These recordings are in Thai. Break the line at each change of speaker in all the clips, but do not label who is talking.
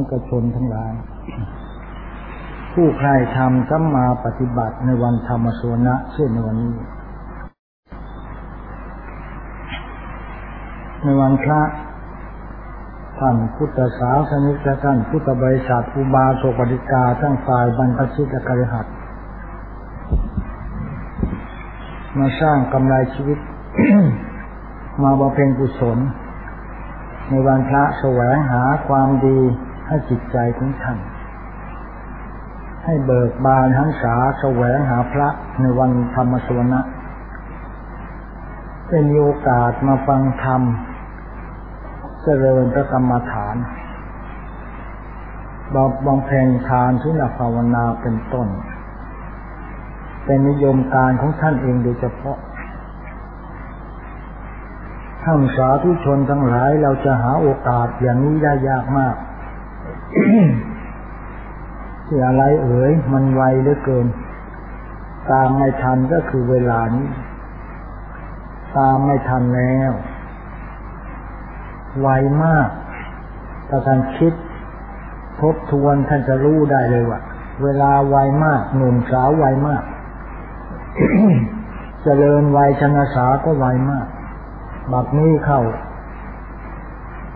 ำกระชนทั้งหลาย ผู้ใครทำสัมมาปฏิบัติในวันธรรมสวนะเช่นในวันนี้ ในวันพระท่านพุทธศาวสนิกท่านพุทธบริษัทอุบาสกปฏิกาทั้งฝ่ายบรรพชิตกริหัตมาสร้างกำไรชีวิต มาบำเพ็ญกุศล ในวันพระแสวงหาความดี ให้จิตใจของท่าน ให้เบิกบานหันษาแสวงหาพระในวันธรรมสวนะได้มีโอกาสมาฟังธรรม เจริญพระกรรมฐานบำเพ็ญทานทุนภาวนาเป็นต้น เป็นนิยมการของท่านเองโดยเฉพาะท่านสาธุชนทั้งหลายเราจะหาโอกาสอย่างนี้ได้ยากมาก ที่อะไรเอ๋ยมันไวเหลือเกิน ตามไม่ทันก็คือเวลานี้ ตามไม่ทันแล้ว ไวมาก ถ้าท่านคิด ทบทวนท่านจะรู้ได้เลยว่าเวลาไวมาก หนุ่มสาวไวมากเจริญวัยชนะสาก็ไวมาก บัดนี้เข้า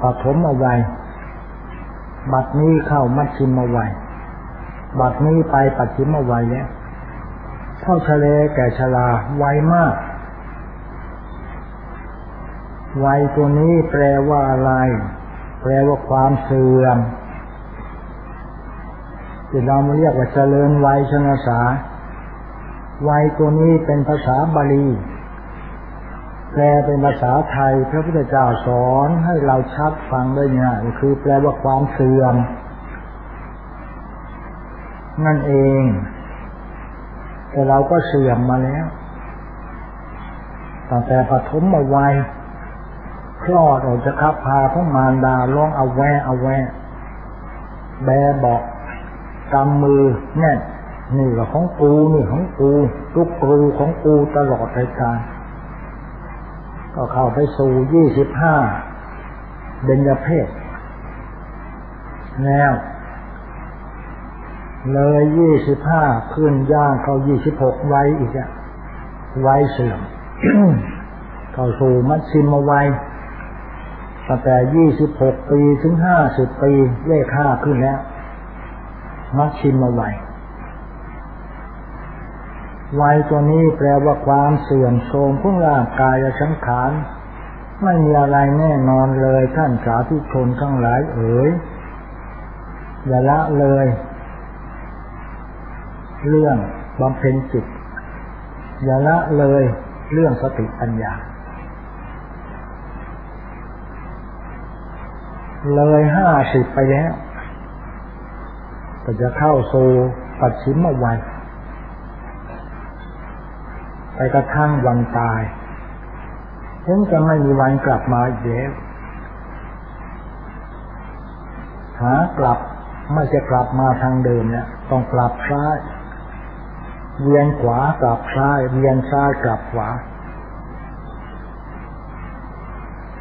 ปฐมเอาไว้ บัดนี้เข้ามัชชิมเอาไวบัดนี้ไปปัจฉิมเอาไวแล้วเข้าทะเลแก่ชราไวมาก วัยตัวนี้แปลว่าอะไร แปลว่าความเสื่อมที่เราเรียกว่าเจริญวัยชนะสาวัยตัวนี้เป็นภาษาบาลี แปลเป็นภาษาไทยพระพุทธเจ้าสอนให้เราชัดฟังได้ง่ายคือแปลว่าความเสื่อม นั่นเอง แต่เราก็เสื่อมมาแล้วตั้งแต่ปฐมมาวัยคลอดออกจากคับพาของมารดาร้องเอาแวเอาแวแบบอกกำมือแน่นนี่ของกูนี่ของกูทุกกูของกูตลอดรายการ ก็เข้าไปสู่ยี่สิบห้าเบญจเพศแล้ว เลยยี่สิบห้าขึ้นย่างเข้ายี่สิบหกไว้อีกอะไว้เสื่อมเข้าสู่มัชชิมวัยตั้งแต่ยี่สิบหกปีถึงห้าสิบปีเลขห้าขึ้นแล้ว มัชชิมวัย วัยตัวนี้แปลว่าความเสื่อมโทรมของร่างกายสังขารไม่มีอะไรแน่นอนเลยท่านสาธุชนทั้งหลายเอ๋ยอย่าละเลย เรื่องบำเพ็ญจิตอย่าละเลยเรื่องสติปัญญา เลยห้าสิบไปแล้วก็จะเข้าสู่ปัจฉิมวัย ไปกระทั่งวันตายถึงจะไม่มีวันกลับมาอีกแล้วหากลับไม่จะกลับมาทางเดิมเนี่ยต้องกลับซ้ายเวียนขวากลับซ้ายเวียนซ้ายกลับขวา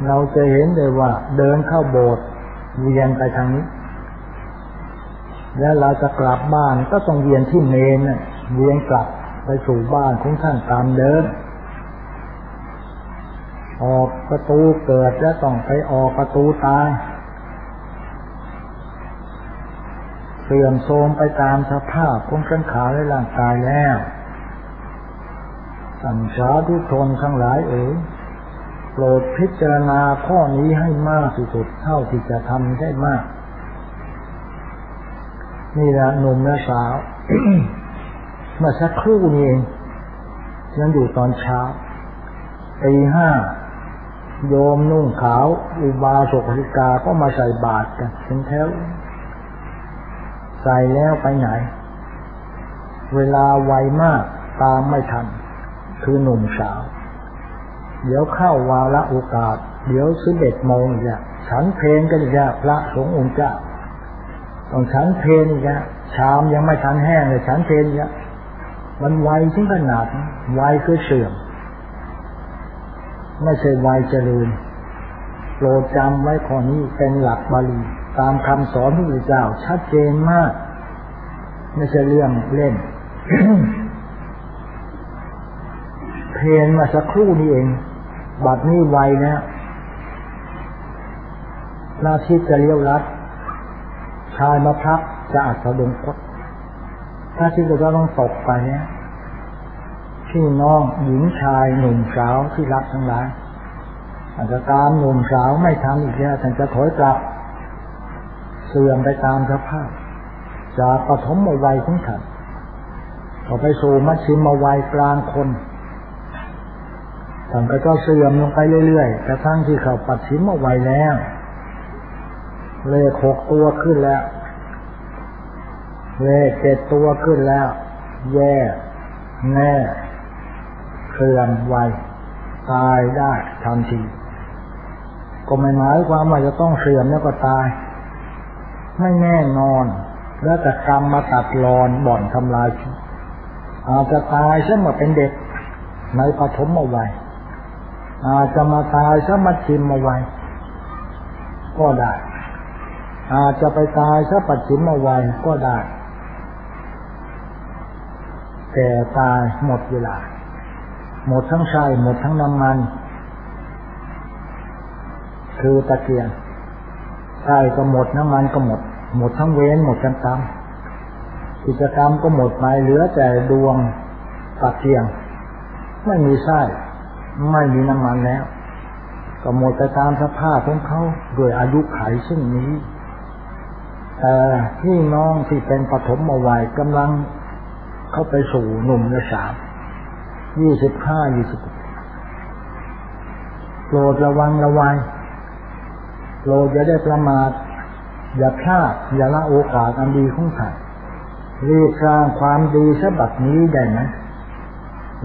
เราจะเห็นเลยว่า เดินเข้าโบสถ์เวียนไปทางนี้ แล้วเราจะกลับบ้านก็ต้องเวียนที่เมนเวียนกลับ ไปสู่บ้านของท่านตามเดิม ออกประตูเกิดแล้วต้องไปออกประตูตาย เสื่อมโทรมไปตามสภาพของสังขารและร่างกายแล้วสัญชาทุกชนทั้งหลายเอ๋ยโปรดพิจารณาข้อนี้ให้มากที่สุดเท่าที่จะทำได้มาก นี่แหละหนุ่มและสาว เมื่อสักครู่นี้เองฉันอยู่ตอนเช้าตีห้าโยมนุ่งขาว อุบาสกภิกาก็มาใส่บาตรกันเป็นแถวใส่แล้วไปไหน เวลาไวมากตามไม่ทัน คือหนุ่มสาว เดี๋ยวเข้าวาระโอกาส เดี๋ยวสิบเอ็ดโมงอีกแล้วฉันเพลงกันอีกแล้วพระสงฆ์องค์เจ้าต้องฉันเพลงอีกแล้วชามยังไม่ทันแห้งเลยฉันเพลงอีกแล้ว มันไวถึงขนาดไวคือเสื่อม ไม่ใช่ไวเจริญโปรดจำไว้ข้อนี้เป็นหลักบาลีตามคำสอนพระพุทธเจ้าชัดเจนมาก ไม่ใช่เรื่องเล่น เพลงมาสักครู่นี้เอง บัดนี้ไวนะหน้าที่จะเลี้ยวรัด ชายมาพักจะอัดสะดงคต ถ้าที่จะต้องตกไปเนี่ยพี่น้องหญิงชายหนุ่มสาวที่รักทั้งหลายอาจจะตามหนุ่มสาวไม่ทำอีกแล้วแต่จะถอยกลับ เสื่อมไปตามสภาพ จากปฐมวัยของท่านต่อไปสู่มัชชิมวัยกลางคนท่านก็เสื่อมลงไปเรื่อยๆกระทั่งที่เขาปัดชิมวัยแล้ว เลขหกตัวขึ้นแล้ว เลขเจ็ดตัวขึ้นแล้ว แย่ แน่เสื่อมวัยตายได้ทันที ก็ไม่หมายความว่าจะต้องเสื่อมแล้วก็ตาย ไม่แน่นอน แล้วแต่กรรมมาตัดรอนบ่อนทำลายชีอาจจะตายซะมาเป็นเด็ก ในปฐมวัยอาจจะมาตายซะมาชิมมาไว้ก็ได้อาจจะไปตายซะปัจฉิมมาไว้ก็ได้ แต่ตายหมดเวลา หมดทั้งไส้หมดทั้งน้ำมัน คือตะเกียงไส้ก็หมดน้ำมันก็หมด หมดทั้งเว้นหมดกันตามกิจกรรมก็หมดไปเหลือแต่ดวงตะเกียง ไม่มีไส้ไม่มีน้ำมันแล้ว ก็หมดไปตามสภาพของเขาด้วยอายุไขเช่นนี้แต่พี่น้องที่เป็นปฐมวัยกำลัง เข้าไปสู่หนุ่มและสาวยี่สิบห้ายี่สิบโปรดระวังระวัยโปรดอย่าได้ประมาท อย่าพลาด อย่าละโอกาสอันดีของท่านรีบสร้างความดีฉบับนี้ได้ไหม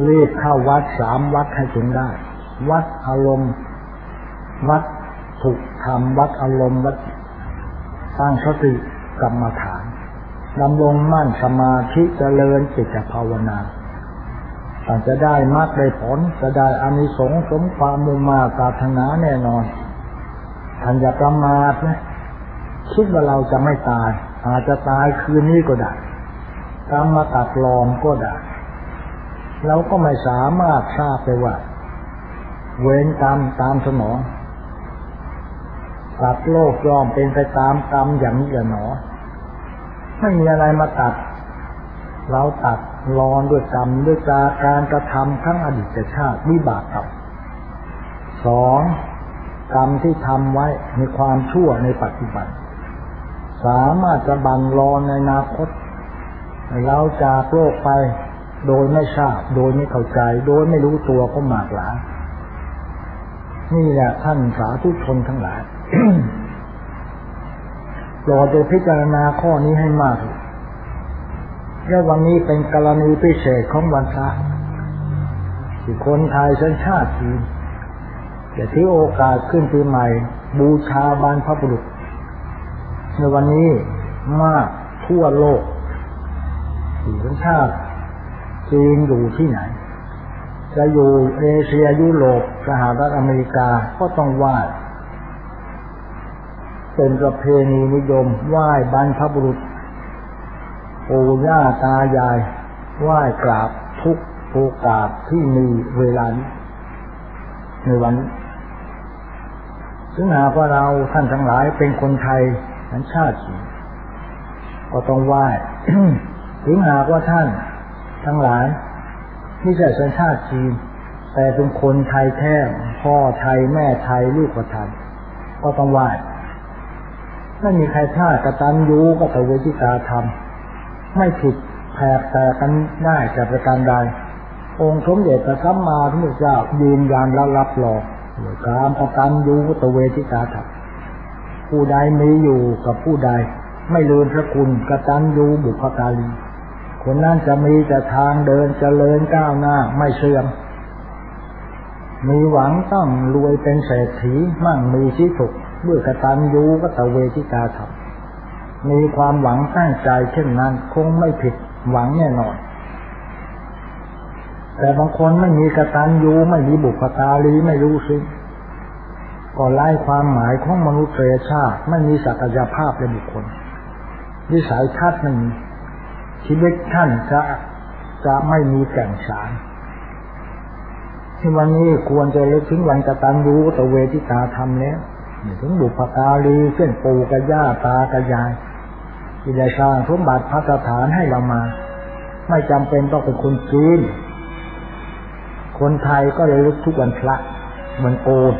รีบเข้าวัดสามวัดให้ถึงได้ วัดอารมณ์ วัดถูกทำวัดอารมณ์วัดตั้งสติกรรมฐาน ดำรงมั่นสมาธิเจริญจิตภาวนาต่างจะได้มากได้ผลจะได้อานิสงส์สมความมุ่งมาตาธนาแน่นอนท่านอย่าประมาทนะคิดว่าเราจะไม่ตาย อาจจะตายคืนนี้ก็ได้กรรมมาตัดลอมก็ได้เราก็ไม่สามารถทราบได้ว่า เวรกรรมตามสนองตัดโลกยอมเป็นไปตามกรรมอย่างนี้หนอ ไม่มีอะไรมาตัด เราตัดรอนด้วยกรรมด้วยการการกระทำทั้งอดีตชาติวิบากกรรมสองกรรมที่ทำไว้ในความชั่วในปัจจุบัน สามารถจะบันรอนในอนาคตเราจากโลกไปโดยไม่ทราบ โดยไม่เข้าใจ โดยไม่รู้ตัวก็มากหลานี่แหละท่านสาธุชนทั้งหลาย โปรดจะพิจารณาข้อนี้ให้มากและวันนี้เป็นกรณีพิเศษของวันพระที่คนไทยสัญชาติจีนจะที่โอกาสขึ้นปีใหม่ บูชาบานพระบุรุษ ในวันนี้มากทั่วโลกที่สัญชาติจีนอยู่ที่ไหน จะอยู่เอเชียยุโรปสหรัฐอเมริกาก็ต้องไหว้ เป็นประเพณีนิยมไหว้บรรพบุรุษปู่ย่าตายายไหว้กราบทุกโอกาสที่มีเวลานี้ในวันซึ่งหากว่าเราท่านทั้งหลายเป็นคนไทยสัญชาติก็ต้องไหว้ถึงหากว่าท่านทั้งหลายไม่ใช่สัญชาติจีน แต่เป็นคนไทยแท้พ่อไทยแม่ไทยลูกก็ไทยก็ต้องไหว้ ไม่มีใครพลาดกระตันยูก็ตะเวทิตาธรรม ไม่ผิดแผกแต่กันได้จากประการใด องค์สมเด็จพระสัมมาสัมพุทธเจ้ายืนยันและรับรองการประกันยูกตะเวทิตาธรรมผู้ใดมีอยู่กับผู้ใด ไม่ลืมพระคุณกระตันยูบุพการีคนนั้นจะมีแต่ทางเดินจเจริญก้าวหน้าไม่เสื่อม มีหวังต้องรวยเป็นเศรษฐีมั่งมีชีสุข ด้วยกตัญญูกตเวทิกาธรรมมีความหวังตั้งใจเช่นนั้น คงไม่ผิดหวังแน่นอน แต่บางคนไม่มีกตัญญูไม่มีบุพการีไม่รู้สิก็ไล่ความหมายของมนุษยชาติไม่มีศักยภาพในบุคคลวิสัยทัศน์ไม่มีชีวิตท่านจะจะไม่มีแก่งสารที่วันนี้ควรจะเลิกถึงวันกตัญญูตะเวทิตาธรรมแล้ว ถึงบุพการีเส้นปูกระย่าตากระยายที่ได้สร้างสมบัติพัฒฐานให้เรามา ไม่จำเป็นต้องเป็นคนจีนคนไทยก็เลยลึกทุกวันพระวันโกน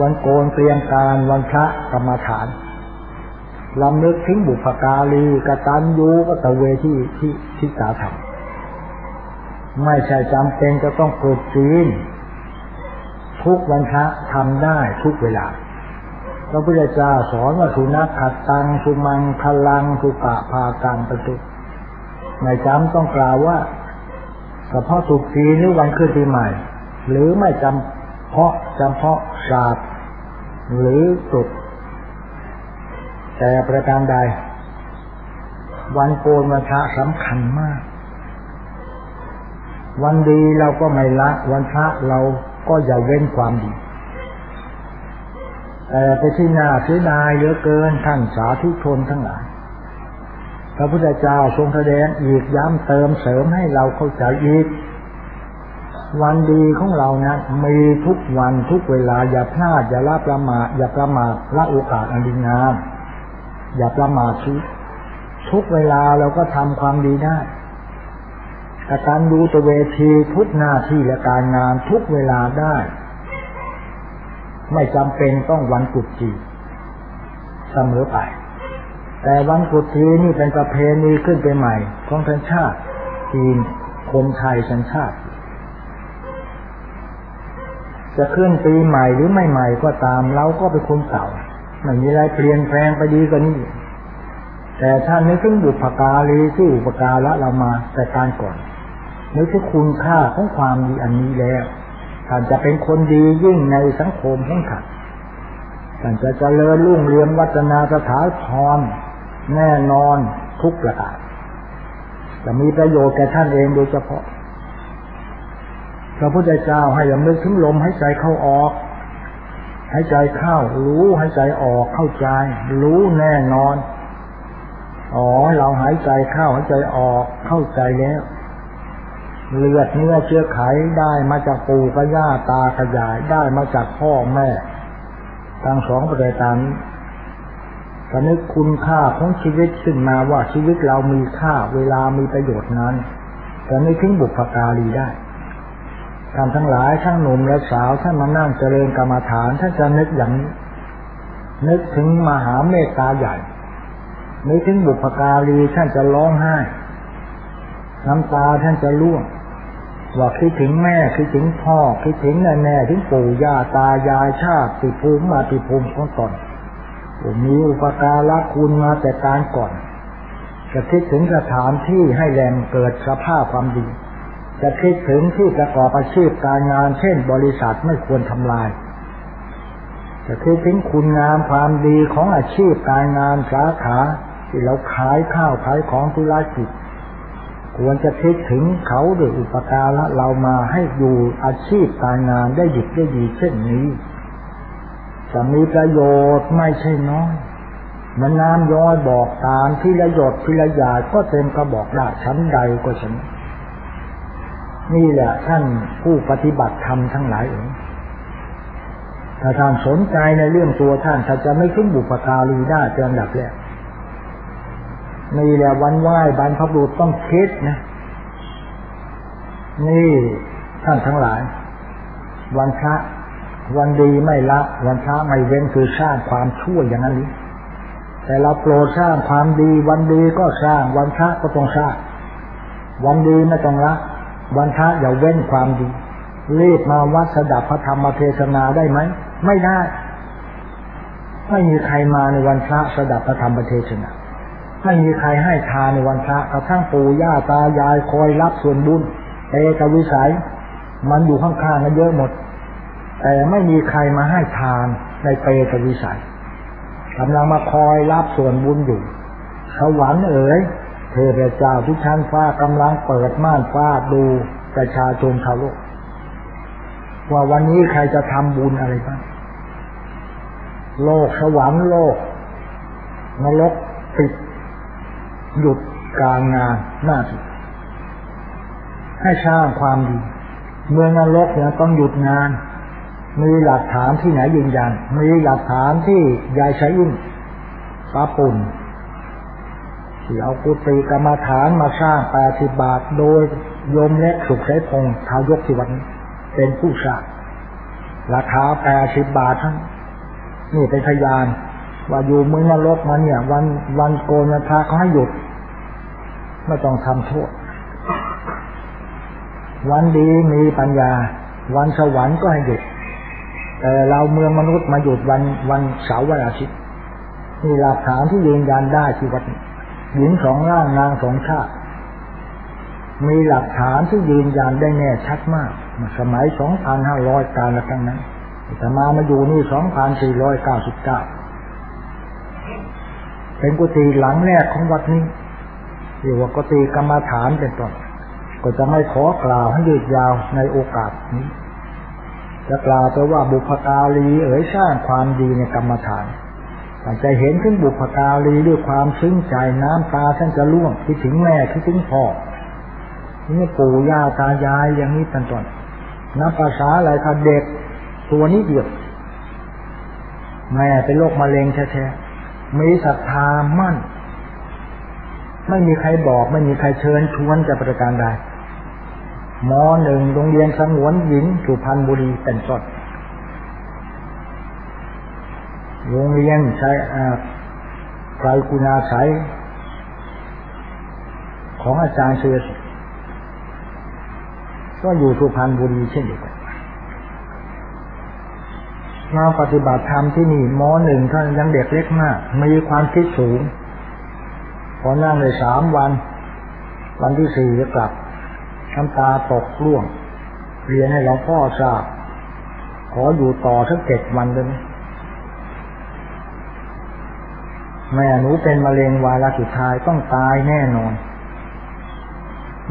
วันโกนเตรียมการวันพระกรรมฐานลำลึกถึงบุพการีกตัญญูกตเวที่ที่ที่สาธรรมไม่ใช่จำเป็นจะต้องเกิดจีน ทุกวันพระทำได้ทุกเวลาพระพุทธเจ้าสอนว่าสุนัขขัดตังสุมังพลังสุกะพากังประตุไม่จำต้องกล่าวว่าเฉพาะสุกีหรือวันขึ้นปีใหม่ หรือไม่จำเพาะจำเพาะศาสตร์หรือสุด แต่ประการใด วันโกนวันพระสำคัญมาก วันดีเราก็ไม่ละ วันพระเรา ก็อย่าเว้นความดีแต่ไปที่นาเสียดายเหลือเกินท่านสาธุชนทั้งหลาย พระพุทธเจ้าทรงแสดงอีกย้ำเติมเสริมให้เราเข้าใจอีก วันดีของเรานะมีทุกวันทุกเวลาอย่าพลาดอย่าละประมาทอย่าประมาทละโอกาสอันดีงาม อย่าประมาททุกเวลาเราก็ทำความดีได้ การดูตัวเวทีทุกหน้าที่และการงานทุกเวลาได้ ไม่จำเป็นต้องวันกุศจีเสมอไป แต่วันกุศจีนี่เป็นประเพณีขึ้นไปใหม่ ของทันชาติจีนคนไทยสัญชาติ จะขึ้นปีใหม่หรือไม่ใหม่ก็ตามเราก็เป็นคนเก่าไม่มีอะไรเปลี่ยนแปลงไปดีกว่านี้แต่ท่านนึกถึงบุพการีที่อุปการะเรามาแต่การก่อน นึกถึงคุณค่าของความดีอันนี้แล้วท่านจะเป็นคนดียิ่งในสังคมของท่านท่านจะเจริญรุ่งเรืองวัฒนาสถาพรแน่นอนทุกประการจะมีประโยชน์แก่ท่านเองโดยเฉพาะ พระพุทธเจ้าให้ยำนึกถึงลมให้ใจเข้าออก ใหายใจเข้า รู้ใหายใจออกเข้าใจ รู้แน่นอน อ๋อ เราหายใจเข้าหายใจออกเข้าใจแล้ว เลือดเนื้อเชื้อไขได้มาจากปู่กับย่าตาขยายได้มาจากพ่อแม่ทั้งสองประการตอนนี้คุณค่าของชีวิตขึ้นมาว่าชีวิตเรามีค่าเวลามีประโยชน์นั้นตอนนี้ถึงบุพการีได้ท่านทั้งหลายทั้งหนุ่มและสาวท่านมานั่งเจริญกรรมฐานท่านจะนึกอย่างนี้นึกถึงมหาเมตตาใหญ่นึกถึงบุพการีท่านจะร้องไห้น้ำตาท่านจะร่วง ว่าคิดถึงแม่คิดถึงพ่อคิดถึงแม่แม่ถึงปู่ย่าตายายชาติติภูมิมาติภูมิของตนมีอุปการะคุณมาแต่การก่อน จะคิดถึงสถานที่ให้แรงเกิดสภาพความดี จะคิดถึงที่ประกอบอาชีพการงานเช่นบริษัทไม่ควรทำลาย จะคิดถึงคุณงามความดีของอาชีพการงานสาขาที่เราขายข้าวขายของธุรกิจ ควรจะคิดถึงเขาด้วยอุปการะเรามาให้อยู่อาชีพการงานได้หยุดได้ดีเช่นนี้ จะมีประโยชน์ไม่ใช่น้อยมันน้ำย้อยบอกตามที่ละหยดที่ละยาดก็เต็มกระบอกได้ชั้นใดก็ชั้นนี่แหละท่านผู้ปฏิบัติธรรมทั้งหลายเองถ้าท่านสนใจในเรื่องตัวท่านถ้าจะไม่ขึ้นบุปการีได้เป็นอันดับแรก นี่แหละวันไหว้บรรพบุรุษต้องคิดนะ นี่ท่านทั้งหลาย วันพระวันดีไม่ละ วันพระไม่เว้นคือสร้างความชั่วอย่างนั้นนี้แต่เราโปรดสร้างความดี วันดีก็สร้าง วันพระก็ต้องสร้าง วันดีไม่ต้องละ วันพระอย่าเว้นความดีรีบมาวัดสดับพระธรรมเทศนาได้ไหม ไม่ได้ ไม่มีใครมาในวันพระสดับพระธรรมเทศนา ไม่มีใครให้ทานในวันพระกระทั่งปู่ย่าตายายคอยรับส่วนบุญเอกวิสัย มันอยู่ข้างๆกันเยอะหมด แต่ไม่มีใครมาให้ทานในเปกวิสัยกำลังมาคอยรับส่วนบุญอยู่สวรรค์เอ๋ยเทพเจ้าทุกชั้นฟ้ากำลังเปิดม่านฟ้าดูประชาชนชาวโลก ว่าวันนี้ใครจะทำบุญอะไรบ้างโลกสวรรค์โลกนรกปิด หยุดการงานหน้าที่ให้สร้างความดี เมืองนรกเนี่ยต้องหยุดงาน มีหลักฐานที่ไหนยืนยัน มีหลักฐานที่ยายใช้ยิ่งปาปุ่นที่เอากุฏิกรรมฐานมาสร้างแปดสิบบาท โดยโยมเล็กสุขใช้พงทายกที่วันเป็นผู้สร้างราคาแปดสิบบาททั้งนี่เป็นพยาน ว่าอยู่เมืองนรกมาเนี่ย วันวันโกนพระเขาให้หยุด ไม่ต้องทำโทษวันดีมีปัญญา วันสวรรค์ก็ให้หยุดแต่เราเมืองมนุษย์มาหยุดวันวันเสาร์วันอาทิตย์มีหลักฐานที่ยืนยันได้ที่วัดหญิงสองร่างนางสองชาติ มีหลักฐานที่ยืนยันได้แน่ชัดมาก สมัยสองพันห้าร้อยการละครั้งนั้นแต่มามาอยู่นี่สองพันสี่ร้อยเก้าสิบเก้า เป็นกุฏิหลังแรกของวัดนี้เรียกว่ากุฏิกรรมฐานเป็นต้นก็จะไม่ขอกล่าวให้ยืดยาวในโอกาสนี้จะกล่าวแต่ว่าบุพการีเอ๋ยสร้างความดีในกรรมฐานแต่จะเห็นถึงบุพการีด้วยความซึ้งใจน้ำตาท่านจะล่วงคิดถึงแม่คิดถึงพ่อนี่ปู่ย่าตายายอย่างนี้เป็นต้นนับภาษาอะไรคะเด็กตัวนี้เดียวแม่เป็นโรคมะเร็งแท้ๆ มีศรัทธามั่น ไม่มีใครบอก ไม่มีใครเชิญชวนจะประการใดมหนึ่งโรงเรียนสงวนหญิงสุพรรณบุรีเป็นต้นโรงเรียนใช้ไกรคุณาใช้ของอาจารย์เชื้อก็อยู่สุพรรณบุรีเช่นเดียวกัน มาปฏิบัติธรรมที่นี่มอหนึ่งท่านยังเด็กเล็กมากมีความคิดสูง พอนั่งเลยสามวัน วันที่สี่จะกลับน้ำตาตกร่วง เรียนให้หลวงพ่อทราบ ขออยู่ต่อสักเจ็ดวันเลยแม่หนูเป็นมะเร็งวาระสุดท้ายต้องตายแน่นอน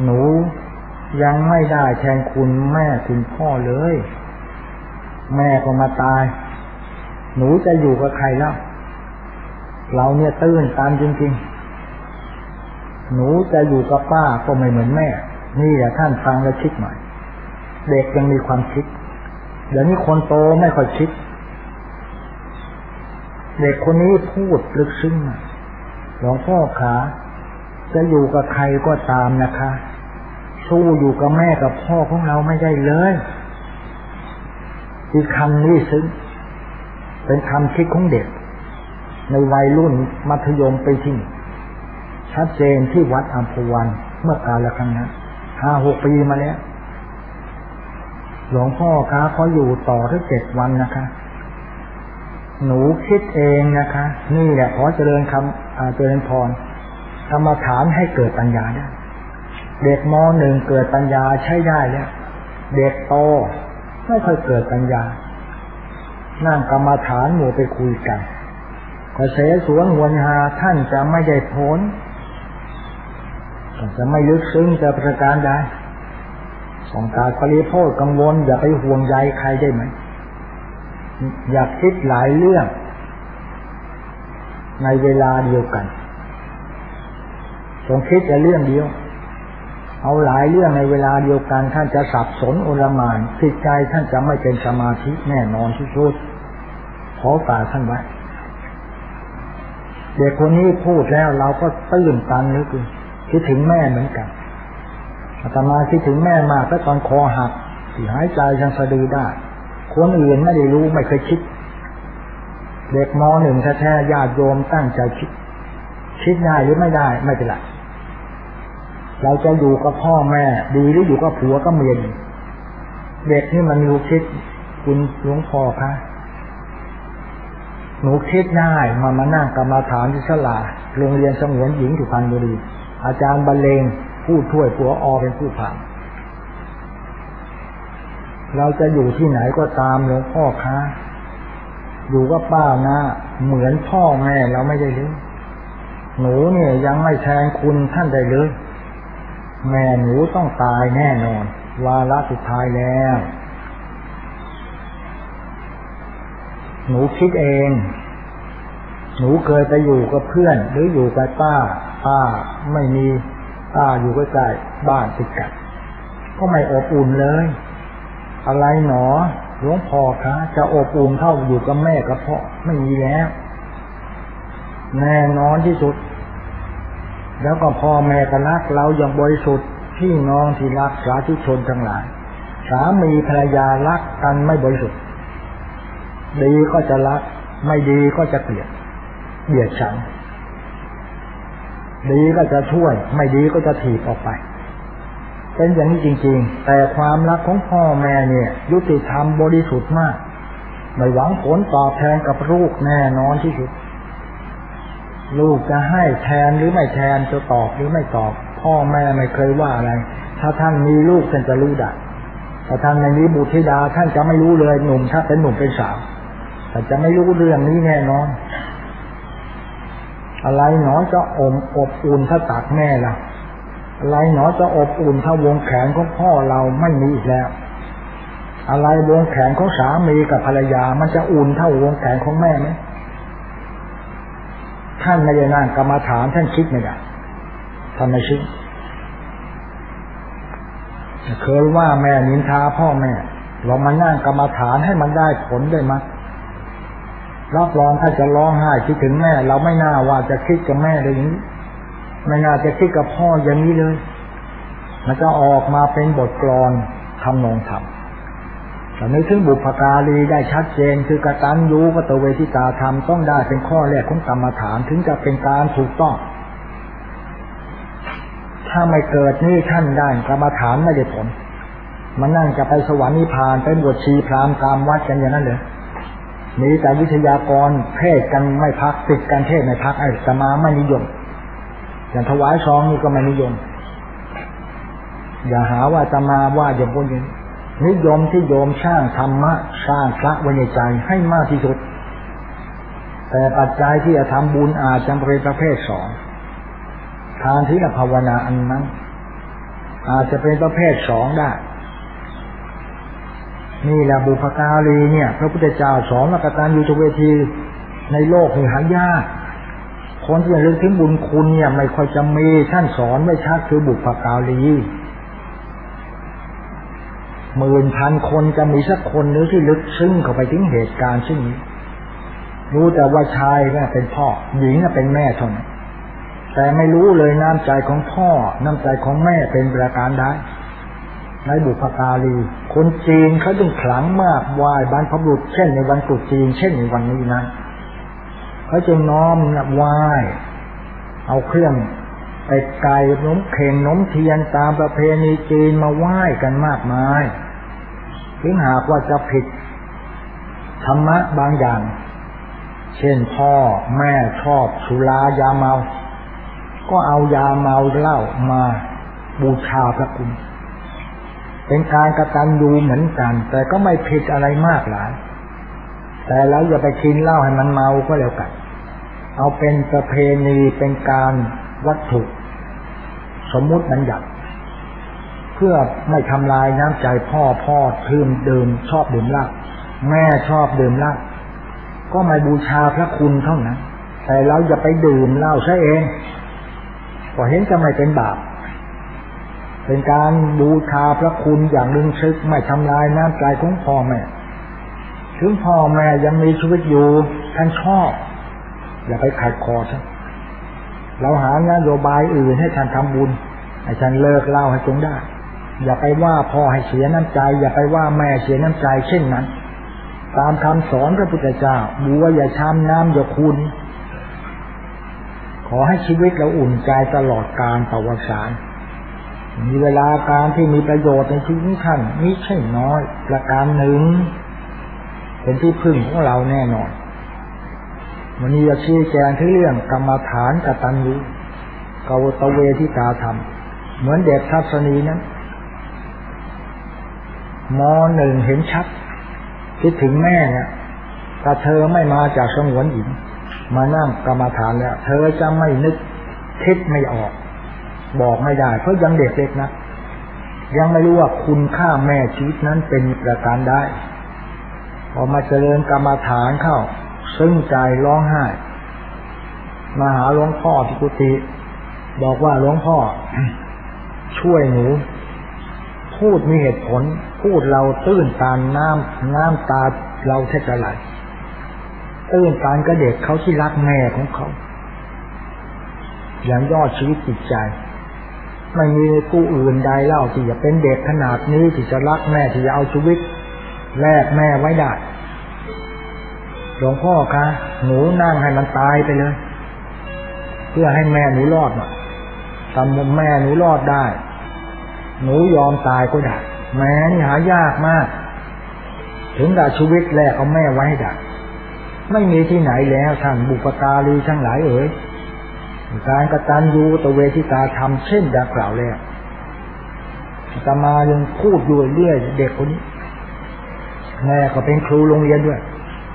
หนูยังไม่ได้แทนคุณแม่คุณพ่อเลย แม่ก็มาตาย หนูจะอยู่กับใครแล้ว เราเนี่ยตื้นตามจริง ๆ หนูจะอยู่กับป้าก็ไม่เหมือนแม่ นี่แหละท่านฟังแล้วคิดหน่อยเด็กยังมีความคิดเดี๋ยวนี้คนโตไม่ค่อยคิด เด็กคนนี้พูดลึกซึ้งหลวงพ่อขาจะอยู่กับใครก็ตามนะคะ สู้อยู่กับแม่กับพ่อของเราไม่ได้เลย อีกคำนี้ซึ้งเป็นคำคิดของเด็ก ในวัยรุ่นมัธยมไปที่ชัดเจนที่วัดอัมพวันเมื่อกาลครั้งนั้นห้าหกปีมาแล้ว หลวงพ่อคะเขาอยู่ต่อที่เจ็ดวันนะคะ หนูคิดเองนะคะ นี่แหละขอเจริญคำเจริญพรกรรมฐานให้เกิดปัญญาได้เด็กมหนึ่งเกิดปัญญาใช้ได้แล้ว เด็กโต ไม่ค่อยเกิดปัญญา นั่งกรรมฐานหมู่ไปคุยกันกระแสสวนหัวหาท่านจะไม่ได้พ้นจะไม่ลึกซึ้งจะประการใดสองการปริโภคกังวล อย่าไปห่วงใยใครได้ไหม อยากคิดหลายเรื่อง ในเวลาเดียวกันจงคิดแต่เรื่องเดียว เอาหลายเรื่องในเวลาเดียวกันท่านจะสับสนโอลมานจิตใจท่านจะไม่เป็นสมาธิแน่นอนที่สุดขอฝากท่านไว้เด็กคนนี้พูดแล้วเราก็ตื่นตันนึกคิดถึงแม่เหมือนกันอาตมาคิดถึงแม่มากแต่ตอนคอหักที่หายใจยังสะดือได้คนอื่นไม่ได้รู้ไม่เคยคิด เด็กมหนึ่งแท้ๆญาติโยมตั้งใจคิด คิดได้หรือไม่ได้ไม่เป็นไร เราจะอยู่กับพ่อแม่ ดีหรืออยู่กับผัวก็เมียเด็กนี่มันมีคิดคุณหลวงพ่อคะหนูคิดได้มามานั่งกรรมาฐานที่ฉลาโรงเรียนสงวนหญิงสุพรรณบุรี อาจารย์บรรเลงผู้ช่วยผัวอเป็นผู้ผ่านเราจะอยู่ที่ไหนก็ตามหลวงพ่อคะอยู่กับป้านะ เหมือนพ่อแม่เราไม่ได้เลยหนูเนี่ยยังไม่แทนคุณท่านได้เลย แม่หนูต้องตายแน่นอน วาระสุดท้ายแล้ว หนูคิดเอง หนูเคยไปอยู่กับเพื่อน หรืออยู่กับป้า ป้าไม่มีป้าอยู่ใกล้ๆบ้านติดกันก็ไม่อบอุ่นเลย อะไรหนอหลวงพ่อคะจะอบอุ่นเท่าอยู่กับแม่กับพ่อไม่มีแล้ว แน่นอนที่สุด แล้วก็พ่อแม่ก็รักเราอย่างบริสุทธิ์พี่น้องที่รักสาธุชนทั้งหลาย สามีภรรยารักกันไม่บริสุทธิ์ ดีก็จะรัก ไม่ดีก็จะเกลียดเบียดฉัน ดีก็จะช่วย ไม่ดีก็จะถีบออกไป เป็นอย่างนี้จริง ๆ แต่ความรักของพ่อแม่เนี่ย ยุติธรรมบริสุทธิ์มาก ไม่หวังผลตอบแทนกับลูกแน่นอนที่สุด ลูกจะให้แทนหรือไม่แทนจะตอบหรือไม่ตอบ พ่อแม่ไม่เคยว่าอะไร ถ้าท่านมีลูกท่านจะรู้ได้ถ้าท่านในนี้บุตรธิดาท่านจะไม่รู้เลยหนุ่มถ้าเป็นหนุ่มเป็นสาวแต่จะไม่รู้เรื่องนี้แน่นอน อะไรหนอจะอมอบอุ่นถ้าตักแม่ล่ะ อะไรหนอจะอบอุ่นถ้าวงแขนของพ่อเราไม่มีอีกแล้ว อะไรวงแขนของสามีกับภรรยา มันจะอุ่นเท่าวงแขนของแม่ไหม ท่านไม่ได้นั่งกรรมาฐานท่านคิดไม่ได้ท่านไม่คิดเคยว่าแม่นินทาพ่อแม่เรามานั่งกรรมาฐานให้มันได้ผลได้มั้ยรับรองถ้าจะร้องไห้คิดถึงแม่ เราไม่น่าว่าจะคิดกับแม่เลยอย่างนี้ ไม่น่าจะคิดกับพ่ออย่างนี้เลย มันจะออกมาเป็นบทกลอนทำนองธรรม แต่นึกถึงบุพการีได้ชัดเจน คือกตัญญูกตเวทิตาธรรมต้องได้เป็นข้อแรกของกรรมฐานถึงจะเป็นการถูกต้อง ถ้าไม่เกิดนี่ท่านได้กรรมฐานไม่ได้ผลมันนั่งจะไปสวรรค์นิพพานไปบวชชีพรามตามวัดกันอย่างนั้นเลยมีแต่วิทยากรเทศกันไม่พักติดกันเทศไม่พักไอ้สมาไม่นิยมอย่างถวายซองนี่ก็ไม่นิยม อย่าหาว่าจะมาว่าอย่างพวกนี้ นิยมที่โยมสร้างธรรมะสร้างพระไว้ในใจให้มากที่สุด แต่ปัจจัยที่จะทำบุญอาจจะเป็นประเภทสองทานที่ภาวนาอันนั้น อาจจะเป็นประเภทสองได้นี่แหละบุพการีเนี่ย พระพุทธเจ้าสอนมากตันอยู่ทุกเวทีในโลกนี่หายากคนที่จะเรื่องถึงบุญคุณเนี่ย ไม่ค่อยจะมีท่านสอนไม่ชัดคือบุพการี หมื่นพันคนจะมีสักคนนึงที่ลึกซึ้งเข้าไปถึงเหตุการณ์เช่นนี้รู้แต่ว่าชายเป็นพ่อ หญิงเป็นแม่เท่านั้นแต่ไม่รู้เลยน้ำใจของพ่อ น้ำใจของแม่เป็นประการใดในบุพการีคนจีนเขาจึงขลังมากไหว้บรรพบุรุษเช่นในวันตรุษจีน เช่นในวันนี้นั้นเขาจึงน้อมไหว้เอาเครื่องไปไก่นมเข่งนมเทียนตามประเพณีจีนมาไหว้กันมากมาย ถึงหากว่าจะผิดธรรมะบางอย่าง เช่นพ่อแม่ชอบสุรายาเมา ก็เอายาเมาเหล้ามาบูชาพระคุณ เป็นการกระตันยูเหมือนกัน แต่ก็ไม่ผิดอะไรมากหลาย แต่แล้วอย่าไปกินเหล้าให้มันเมาก็แล้วกัน เอาเป็นประเพณีเป็นการวัตถุ สมมุติบัญญัติ เพื่อไม่ทำลายน้ำใจพ่อพ่อทืมเดื่มชอบดื่มเหล้าแม่ชอบดื่มเหล้าก็ไม่บูชาพระคุณเท่านั้นแต่เราอย่าไปดื่มเหล้าใช่เองก็เห็นจะไม่เป็นบาปเป็นการบูชาพระคุณอย่างลึงซึ้งไม่ทำลายน้ำใจของพ่อแม่ถึงพ่อแม่ยังมีชีวิตอยู่ท่านชอบ อย่าไปขัดคอท่านเราหานโยบายอื่นให้ท่านทำบุญให้ท่านเลิกเล่าให้จงได้ อย่าไปว่าพ่อให้เสียน้ำใจ อย่าไปว่าแม่เสียน้ำใจ เช่นนั้น ตามคำสอนพระพุทธเจ้าบัวอย่าช้ำน้ำอย่าคุณ ขอให้ชีวิตเราอุ่นใจตลอดการประวัติศาสตร์มีเวลาการที่มีประโยชน์ในชีวิตท่านนี้ใช่น้อย ประการหนึ่งเป็นที่พึ่งของเราแน่นอนวันนี้จะชี้แจงที่เรื่องกรรมฐานกตัญญูกวตเวทิตาธรรม เหมือนเด็กทัศนีนั้น มหนึ่งเห็นชัด คิดถึงแม่เนี่ยถ้าเธอไม่มาจากสงวนหญิง มานั่งกรรมฐานแล้ว เธอจะไม่นึกคิดไม่ออก บอกไม่ได้ เพราะยังเด็กเล็กนะยังไม่รู้ว่าคุณค่าแม่ชีวิตนั้นเป็นประการได้ออมาเจริญกรรมฐานเข้า ซึ่งใจร้องไห้มาหาหลวงพ่อที่กุฏิบอกว่าหลวงพ่อ ช่วยหนู พูดมีเหตุผล พูดเราตื้นตานน้ำน้ำตาเราแทบจะไหลตื้นตานก็เด็กเขาที่รักแม่ของเขา อย่างยอดชีวิตจิตใจ ไม่มีผู้อื่นใดเล่าที่จะเป็นเด็กขนาดนี้ที่จะรักแม่ที่จะเอาชีวิตแลกแม่ไว้ได้หลวงพ่อคะหนูนั่งให้มันตายไปเลย เพื่อให้แม่หนูรอดหน่อยทำแม่หนูรอดได้ หนูยอมตายก็ได้ แม้นี่หายากมาก ถึงกับชีวิตแลกเอาแม่ไว้ได้ไม่มีที่ไหนแล้วท่านบุปการีทั้งหลายเอ๋ยการกระตันยูตเวทิตาทำเช่นดังกล่าวแล้วตมายังพูดอยู่เรื่อยเด็กคนนี้แม่ก็เป็นครูโรงเรียนด้วย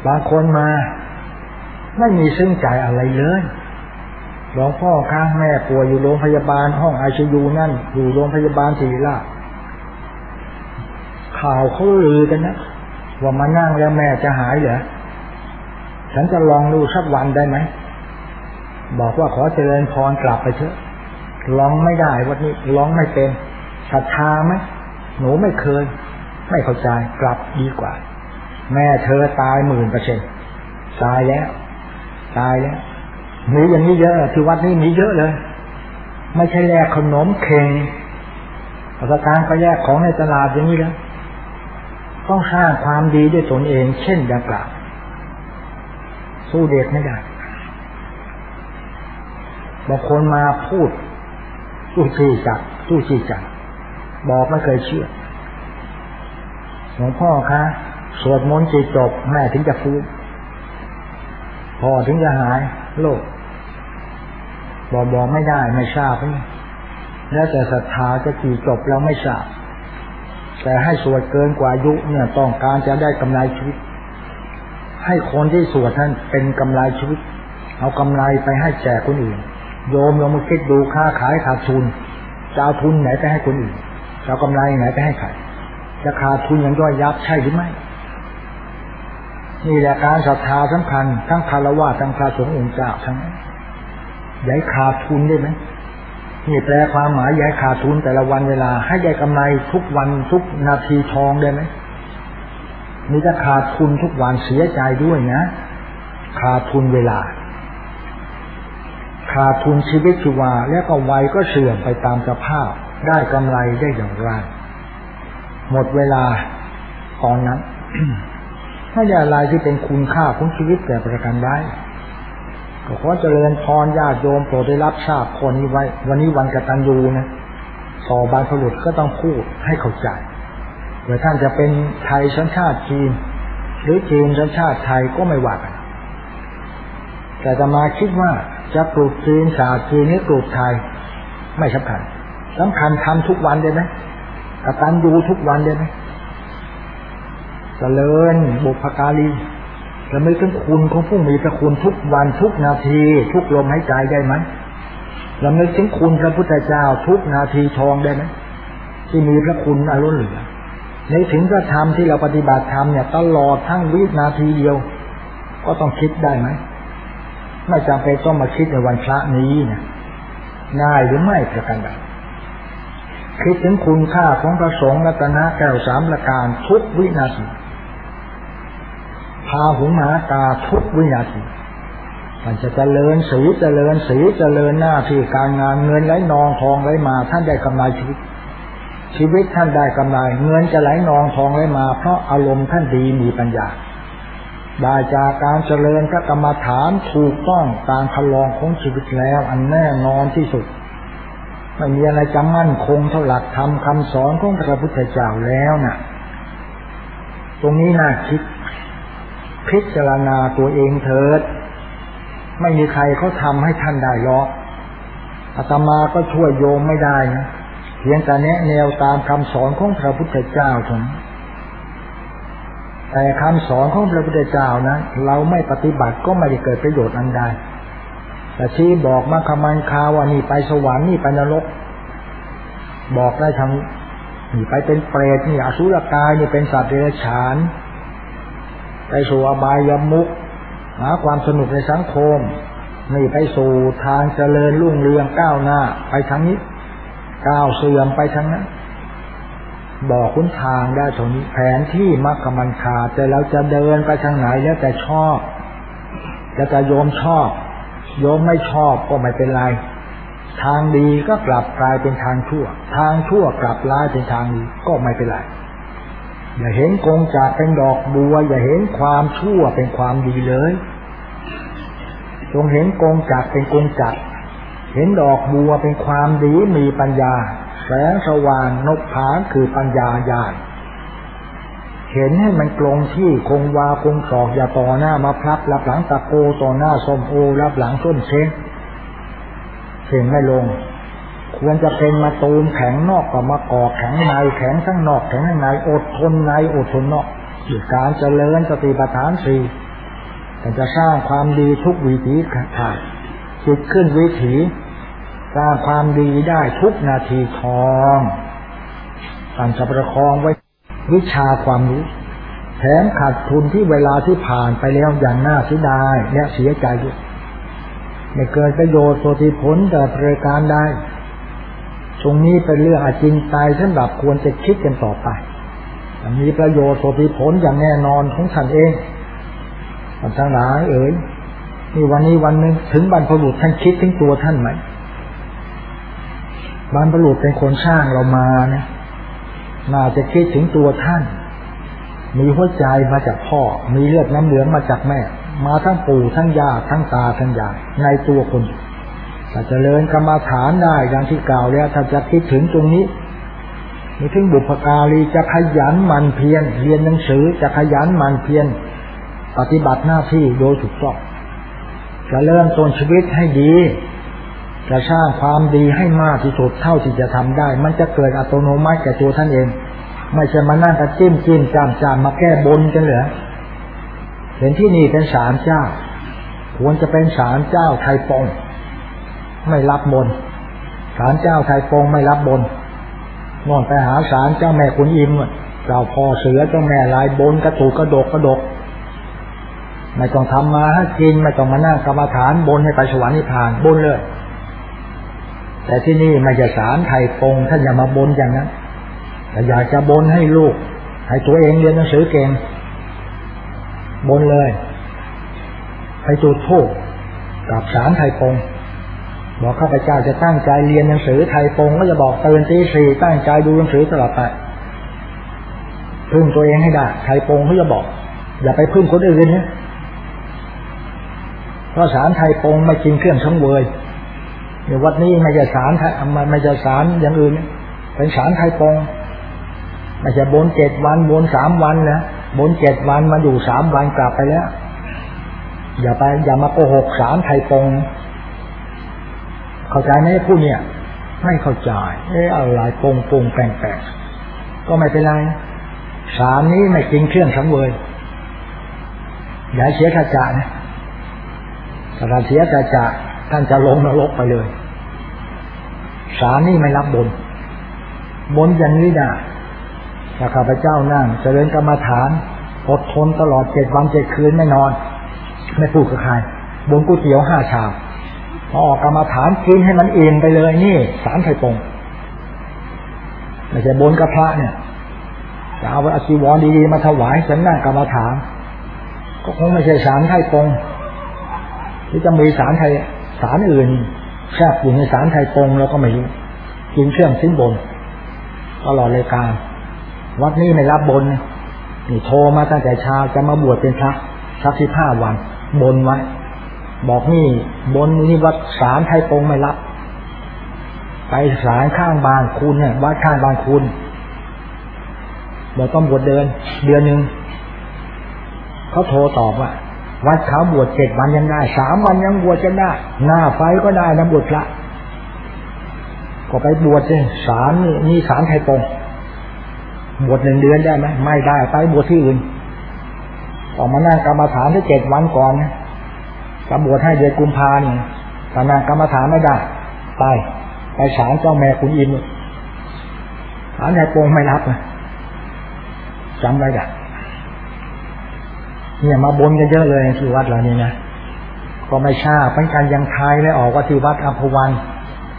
บางคนมา ไม่มีซึ่งใจอะไรเลย หลวงพ่อค้างแม่ป่วยอยู่โรงพยาบาลห้องไอซียูนั่น อยู่โรงพยาบาลศิริราชข่าวเขาลือกันนะว่ามานั่งแล้วแม่จะหายเหรอฉันจะลองดูสักวันได้ไหมบอกว่าขอเจริญพรกลับไปเถอะลองไม่ได้วันนี้ลองไม่เป็นศรัทธาไหมหนูไม่เคย ไม่เข้าใจกลับดีกว่า แม่เธอตายหมื่นเปอร์เซ็นตายแล้ว ตายแล้ว มีอย่างนี้เยอะที่วัดนี้มีเยอะเลย ไม่ใช่แลกขนมเค็งประการไปแยกของในตลาดอย่างนี้แล้วต้องสร้างความดีด้วยตนเอง เช่นดังกล่าวสู้เด็กไม่ได้บางคนมาพูดสู้ชี้จักสู้ชี้จักบอกไม่เคยเชื่อหลวงพ่อคะสวดมนต์จีจบแม่ถึงจะฟื้นพ่อถึงจะหายโลกบอกบอกไม่ได้ไม่ทราบนะแล้วแต่ศรัทธาจะกี่จบเราไม่ทราบ แต่ให้สวดเกินกว่ายุเนี่ยต้องการจะได้กำไรชีวิต ให้คนที่สวดท่านเป็นกำไรชีวิต เอากำไรไปให้แจกคนอื่น โยมลองมาคิดดูค้าขายขาดทุนจะเอาทุนไหนไปให้คนอื่นจะเอากำไรไหนไปให้ใครจะขาดทุนอย่างย่อยยับใช่หรือไม่ นี่แหละการศรัทธาสำคัญ ทั้งคารวะทั้งพระสงฆ์องค์เจ้าทั้งนั้ย้ายขาดทุนได้ไหมนี่แปลความหมายย้ายขาดทุนแต่ละวันเวลา ให้ได้กำไรทุกวันทุกนาทีทองได้ไหมมีจะขาดทุนทุกวันเสียใจด้วยนะ ขาดทุนเวลา ขาดทุนชีวิตชีวา แล้วก็วัยก็เสื่อมไปตามสภาพ ได้กำไรได้อย่างไร หมดเวลาตอนนั้น ไม่ได้อะไรที่เป็นคุณค่าของชีวิตแต่ประการใดก็ขอเจริญพรญาติโยมโปรดได้รับทราบคนนี้ไว้ วันนี้วันกตัญญูนะต่อบานผลุดก็ต้องพูดให้เข้าใจเดี๋ยวท่านจะเป็นไทยสัญชาติจีน หรือจีนสัญชาติไทยก็ไม่ว่ากันแต่จะมาคิดว่าจะปลูกจีนศาสตร์จีนหรือปลูกไทย ไม่สำคัญสำคัญทำทุกวันได้ไหมกตัญญูทุกวันได้ไหม เจริญบุพการีระลึกถึงคุณของผู้มีพระคุณทุกวันทุกนาที ทุกลมหายใจได้ไหมระลึกถึงคุณพระพุทธเจ้าทุกนาทีทองได้ไหมที่มีพระคุณอรุณเหลือในถึงพระธรรมที่เราปฏิบัติธรรมเนี่ยตลอดทั้งวินาทีเดียว ก็ต้องคิดได้ไหมไม่จำเป็นต้องมาคิดในวันพระนี้นะง่ายหรือไม่ประการใดคิดถึงคุณค่าของพระสงฆ์รัตนะแก้วสามประการทุกวินาที พาหุมาตาทุกวินาทีมันจะเจริญสีเจริญสีเจริญหน้าที่การงานเงินไหลนองทองไหลมา ท่านได้กำไรชีวิต ชีวิตท่านได้กำไร เงินจะไหลนองทองไหลมา เพราะอารมณ์ท่านดีมีปัญญาได้จากการเจริญพระกรรมฐานถูกต้องตามคลองของชีวิตแล้ว อันแน่นอนที่สุดไม่มีอะไรจะมั่นคงเท่าหลักธรรมคาสอนของพระพุทธเจ้าแล้วนะ่ะ ตรงนี้น่าคิด พิจารณาตัวเองเถิด ไม่มีใครเขาทำให้ท่านได้หรอกอาตมาก็ช่วยโยมไม่ได้นะเพียงแต่แนะแนวตามคำสอนของพระพุทธเจ้าเท่านั้นแต่คำสอนของพระพุทธเจ้านะเราไม่ปฏิบัติก็ไม่ได้เกิดประโยชน์อันใดแต่ที่บอกมาคำมันคาว่านี่ไปสวรรค์นี่ไปนรก บอกได้ทั้งนี่ไปเป็นเปรตนี่อสุรกายนี่เป็นสัตว์เดรัจฉาน ไปสู่อบายมุกหาความสนุกในสังคม นี่ไปสู่ทางเจริญรุ่งเรืองก้าวหน้า ไปทางนี้ ก้าวเสื่อมไปทางนั้น บอกคุณทางได้ตรงนี้แผนที่มักกมันคาแต่เราจะเดินไปทางไหนแล้วแต่ชอบจะจะโยมชอบ โยมไม่ชอบก็ไม่เป็นไร ทางดีก็กลับกลายเป็นทางชั่ว ทางชั่วกลับร้ายเป็นทางดีก็ไม่เป็นไร อย่าเห็นกงจากเป็นดอกบัว อย่าเห็นความชั่วเป็นความดีเลยจงเห็นกงจากเป็นกงจักเห็นดอกบัวเป็นความดีมีปัญญา แสงสว่างนกผาคือปัญญาญาณเห็นให้มันกลงที่คงวาคงศอกอย่าต่อหน้ามาพลับรับหลังตะโกต่อหน้าส้มโอรับหลังส้นเชนเห็นไม่ลง ควรจะเป็นมาตูมแข็งนอกกับมากอกแข็งในแข็งทั้งนอกแข็งทั้งในอดทนในอดทนนอกการเจริญสติปัฏฐานสี่แต่จะสร้างความดีทุกวิถีขาดจิตขึ้นวิถีสร้างความดีได้ทุกนาทีทองตั้งจะประคองไว้วิชาความรู้แถมขาดทุนที่เวลาที่ผ่านไปแล้วอย่างน่าเสียดายและเสียใจด้วยไม่เกิดประโยชน์โสติผลแต่ประการได้ ตรงนี้เป็นเรื่องอาจินตายท่านแบบควรจะคิดกันต่อไปมีประโยชน์โสติผลอย่างแน่นอนของท่านเองท่านทั้งหลายเอ๋ยนี่วันนี้วันหนึ่งถึงบรรพบุรุษท่านคิดถึงตัวท่านไหมบรรพบุรุษเป็นคนสร้างเรามาเนี่ยน่าจะคิดถึงตัวท่าน มีหัวใจมาจากพ่อ มีเลือดน้ำเหลืองมาจากแม่ มาทั้งปู่ทั้งยาทั้งตาทั้งยายในตัวคน ถ้าจะเริญกรรมาฐานได้อย่างที่กล่าวแล้วถ้าจะคิดถึงตรงนี้มีถึงบุพการีจะขยันมันเพียรเรียนหนังสือจะขยันมันเพียรปฏิบัติหน้าที่โดยถูกต้องจะเริ่มต้นชีวิตให้ดี จะสร้างความดีให้มากที่สุดเท่าที่จะทำได้ มันจะเกิดอัตโนมัติแก่ตัวท่านเอง ไม่ใช่มานั่งกระจิ้มจิ้มจามจามมาแก้บนกันเหรอเห็นที่นี่เป็นศาลเจ้า ควรจะเป็นศาลเจ้าไทยปง ไม่รับบนศาลเจ้าไทยปงไม่รับบนนอนไปหาศาลเจ้าแม่คุณอิมเจ้าพ่อเสือเจ้าแม่ลายบนกระตูกกระดกกระดก ไม่ต้องทำมาให้กินไม่ต้องมานั่งกรรมฐานบนให้ไปสวรรค์นิพพานบนเลย แต่ที่นี่ไม่จะสารไทยปงท่านอย่ามาบนอย่างนั้นแต่อยากจะบนให้ลูก ให้ตัวเองเรียนหนังสือเก่งบนเลยให้จุดทูกกับสารไทยปง บอกข้าพเจ้าจะตั้งใจเรียนหนังสือไทยปงก็จะบอกเตื่นตีสี่ตั้งใจดูหนังสือตลอดไปพึ่งตัวเองให้ได้ไทยปงเขาจะบอก อย่าไปพึ่งคนอื่นนะเพราะสารไทยปงไม่กินเครื่องสังเวยเดี๋ยววัดนี้ไม่ใช่สารมันไม่ใช่สารอย่างอื่นเป็นสารไทยปงไม่ใช่บนเจ็ดวันบนสามวันนะบนเจ็ดวันมาอยู่สามวันกลับไปแล้ว อย่าไปอย่ามาโกหกสารไทยปง เข้าใจไหมผู้เนี่ย ไม่เข้าใจเอออะไรปงปงแปลงแปลงก็ไม่เป็นไรสารนี้ไม่กินเครื่องสังเวยอย่าเสียขจานะถ้าเสียจะจะท่านจะลงนรกไปเลยสารนี่ไม่รับบน บนอย่างนี้ได้ถ้าข้าพเจ้านั่งเจริญกรรมฐานอดทนตลอดเจ็ดวันเจ็ดคืนไม่นอน ไม่พูดกับใครบนก๋วยเตี๋ยวห้าชาม อออกกรรมฐานกินให้มันอิ่มไปเลยนี่ สารไข่ปงไม่ใช่บนกระพระเนี่ยจะเอาอาชีวรดีๆมาถวายฉันนั่งกรรมฐาน ก็คงไม่ใช่สารไข่ปงหรือจะมีสารไทยสารอื่นแทรกอยู่ในสารไทยตรงเราก็ไม่รู้กินเครื่องสิ้นบนตลอดเลยการ วัดนี้ไม่รับบนนี่โทรมาตั้งแต่เช้าจะมาบวชเป็นพระสักสิบห้าวัน บนไว้ บอกนี่บนนี่วัดสารไทยตรงไม่รับ ไปสารข้างบานคุณเนี่ยวัดข้างบานคุณบอกต้องบวชเดินเดือนหนึ่งเขาโทรตอบว่าวัดเขาบวชเจ็ดวันยังได้สามวันยังบวชจะได้ หน้าไฟก็ได้นะบวชพระก็ไปบวชเลยสารนี่นี่สารไทยตรงบวชหนึ่งเดือนได้ไหมไม่ได้ไปบวชที่อื่นออกมานั่งกรรมฐานได้เจ็ดวันก่อนนะ กบวชให้เดือนกุมภาเนี่ยแต่นั่งกรรมฐานไม่ได้ ไป ไปสารเจ้าแม่คุณอินสารไทยตรงไม่รับนะจำไว้ได้เนี่ยมาบนกันเยอะเลยที่วัดเรานี่นะก็ไม่ทราเป็นการยังทายไม่ออกว่าที่วัดอัมพวัน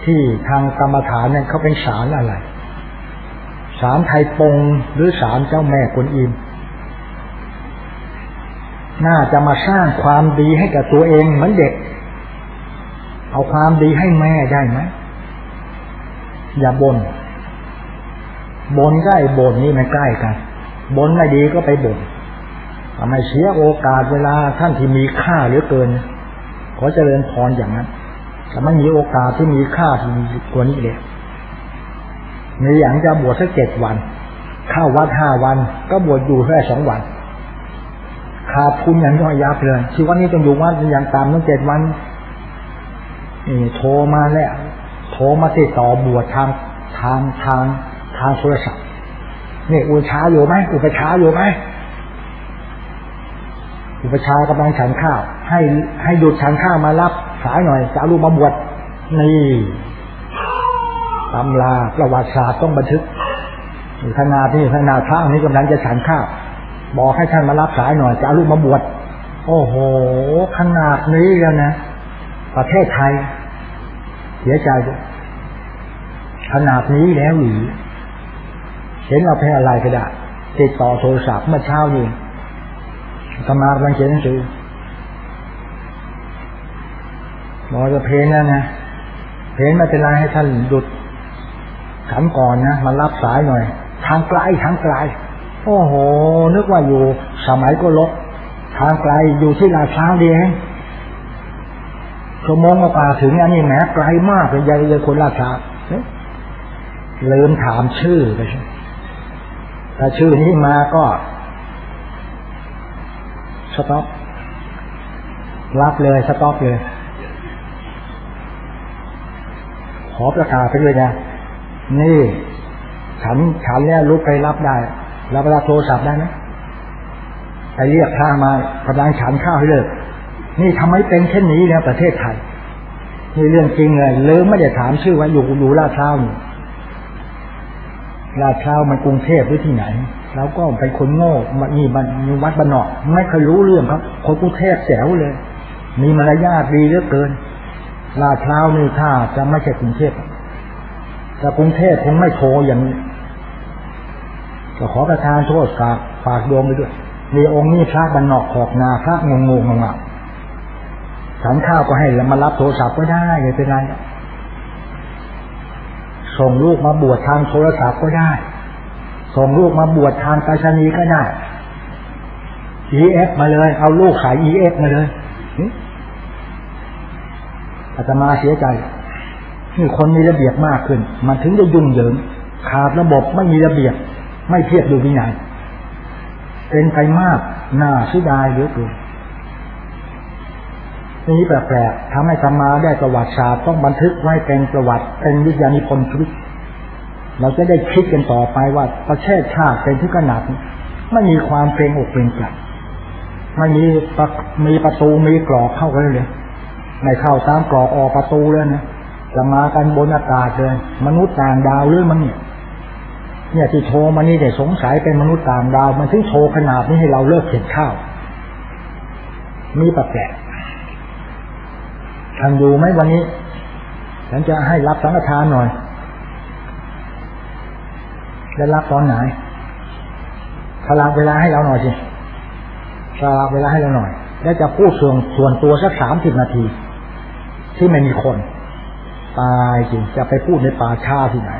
ที่ทางกรรมฐานเนี่ยเขาเป็นศาลอะไรศาลไทยปงหรือศาลเจ้าแม่กวนอิม น่าจะมาสร้างความดีให้กับตัวเองเหมือนเด็ก เอาความดีให้แม่ได้ไหมอย่าบนบ่นใกล้บ่นนี่มันใกล้กันบ่นไม่ดีก็ไปบนทำไมเสียโอกาสเวลาท่านที่มีค่าเหลือเกิน ขอเจริญพรอย่างนั้นแต่ไม่มีโอกาสที่มีค่าที่กว่านี้เลยในอย่างจะบวชสักเจ็ดวัน เข้าวัดห้าวัน ก็บวชอยู่แค่สองวัน ขาดทุนอย่างย่อยยับเลยชีวันนี้ต้องอยู่วัดอย่างตามตั้งเจ็ดวันนี่โทรมาแล้วโทรมาติดต่อบวชทางทางทางทางโทรศัพท์นี่อุชาอยู่ไหมอุปชาอยู่ไหมอุปชากำลังฉันข้าว ให้ให้หยุดฉันข้าวมารับสายหน่อยจะเอาลูกมาบวชนี่ตำราประวัติศาสตร์ต้องบันทึกขนาดที่ขนาดพระนี้กำลังจะฉันข้าว บอกให้ท่านมารับสายหน่อยจะเอาลูกมาบวชโอ้โห ขนาดนี้แล้วนะ ประเทศไทย เสียใจขนาดนี้แล้วหรือเห็นเราแพ้อะไรก็ได้ติดต่อโทรศัพท์เมื่อเช้านี่ธรรมากำลังเขียนหนังสือบอกจะเพลนแล้วนะเพลนม่เป็นไรให้ท่านหยุดขันก่อนนะมารับสายหน่อย ทางไกลทางไกล โอ้โห นึกว่าอยู่ สมัยก็ลบทางไกลอยู่ที่ลาดพร้าวเองชั่วโมงกว่าถึงอันนี้แหมไกลมากเป็นใหญ่เลยคนลาดช้าวลืมถามชื่อไปใช่ถ้าชื่อนี้มาก็สต็อปรับเลยสต็อปเลย ขอประกาศไปด้วยนะ นี่ ฉันฉันเนี่ยลุกไปรับได้ เรับเวลาโทรศัพท์ได้ไหมไปเรียกข้ามากำลังฉันข้าวให้เลิก นี่ทำไมเป็นเช่นนี้เนี่ยประเทศไทยนี่เรื่องจริงเลยเลิมไม่ได้ถามชื่อว่าอยู่อยู่ลาดพร้าวลาดพร้าวมันกรุงเทพหรือที่ไหนแล้วก็ไปคนโง่มานี่มันมีวัดบ้านนอกไม่เคยรู้เรื่องครับคนกรุงเทพแสวเลย มีมารยาทดีเหลือเกิน ลาดพร้าวนี่ถ้าจะไม่ใช่กรุงเทพแต่กรุงเทพคงไม่โทรอย่างนี้ ก็ขอประทานโทษฝากฝากดวงไปด้วยมีองค์นี้พระบรรนอกขอกนาพระงงงงงฉันข้าวก็ให้แล้วมารับโทรศัพท์ก็ได้ไม่เป็นไรส่งลูกมาบวชทางโทรศัพท์ก็ได้ ส่งลูกมาบวชทางไปรษณีย์ก็ได้ EF มาเลย เอาลูกขาย EF มาเลยอาตมาเสียใจนี่คนมีระเบียบมากขึ้น มันถึงจะยุ่งเหยิงขาดระบบไม่มีระเบียบ ไม่เทียบดูวินัยเป็นไปมากน่าเสียดายเหลือเกินนี้แปลกๆทำให้ธรรมาได้ประวัติศาสตร์ต้องบันทึกไว้เป็นประวัติเป็นวิทยานิพนธ์ชีวิตเราจะได้คิดกันต่อไปว่าประเทศชาติเป็นที่ขนาดไม่มีความเกรงอกเกรงใจไม่มีมีประตูมีกรอกเข้ากันเลยไม่เข้าตามกรอกออกประตูเลยนะจะมากันบนอากาศเลย มนุษย์ต่างดาวหรือมันเนี่ย เนี่ยที่โทรมานี่เนี่ยสงสัยเป็นมนุษย์ต่างดาว มันถึงโทรขนาดนี้ให้เราเลิกเข็นข้าวมีแปลกท่านอยู่ไหมวันนี้ ฉันจะให้รับสังฆทานหน่อยจะรับตอนไหนสลากเวลาให้เราหน่อยสิสลากเวลาให้เราหน่อย แล้วจะพูดส่วนส่วนตัวสักสามสิบนาที ที่ไม่มีคน ตายจริงจะไปพูดในป่าชาที่ไหน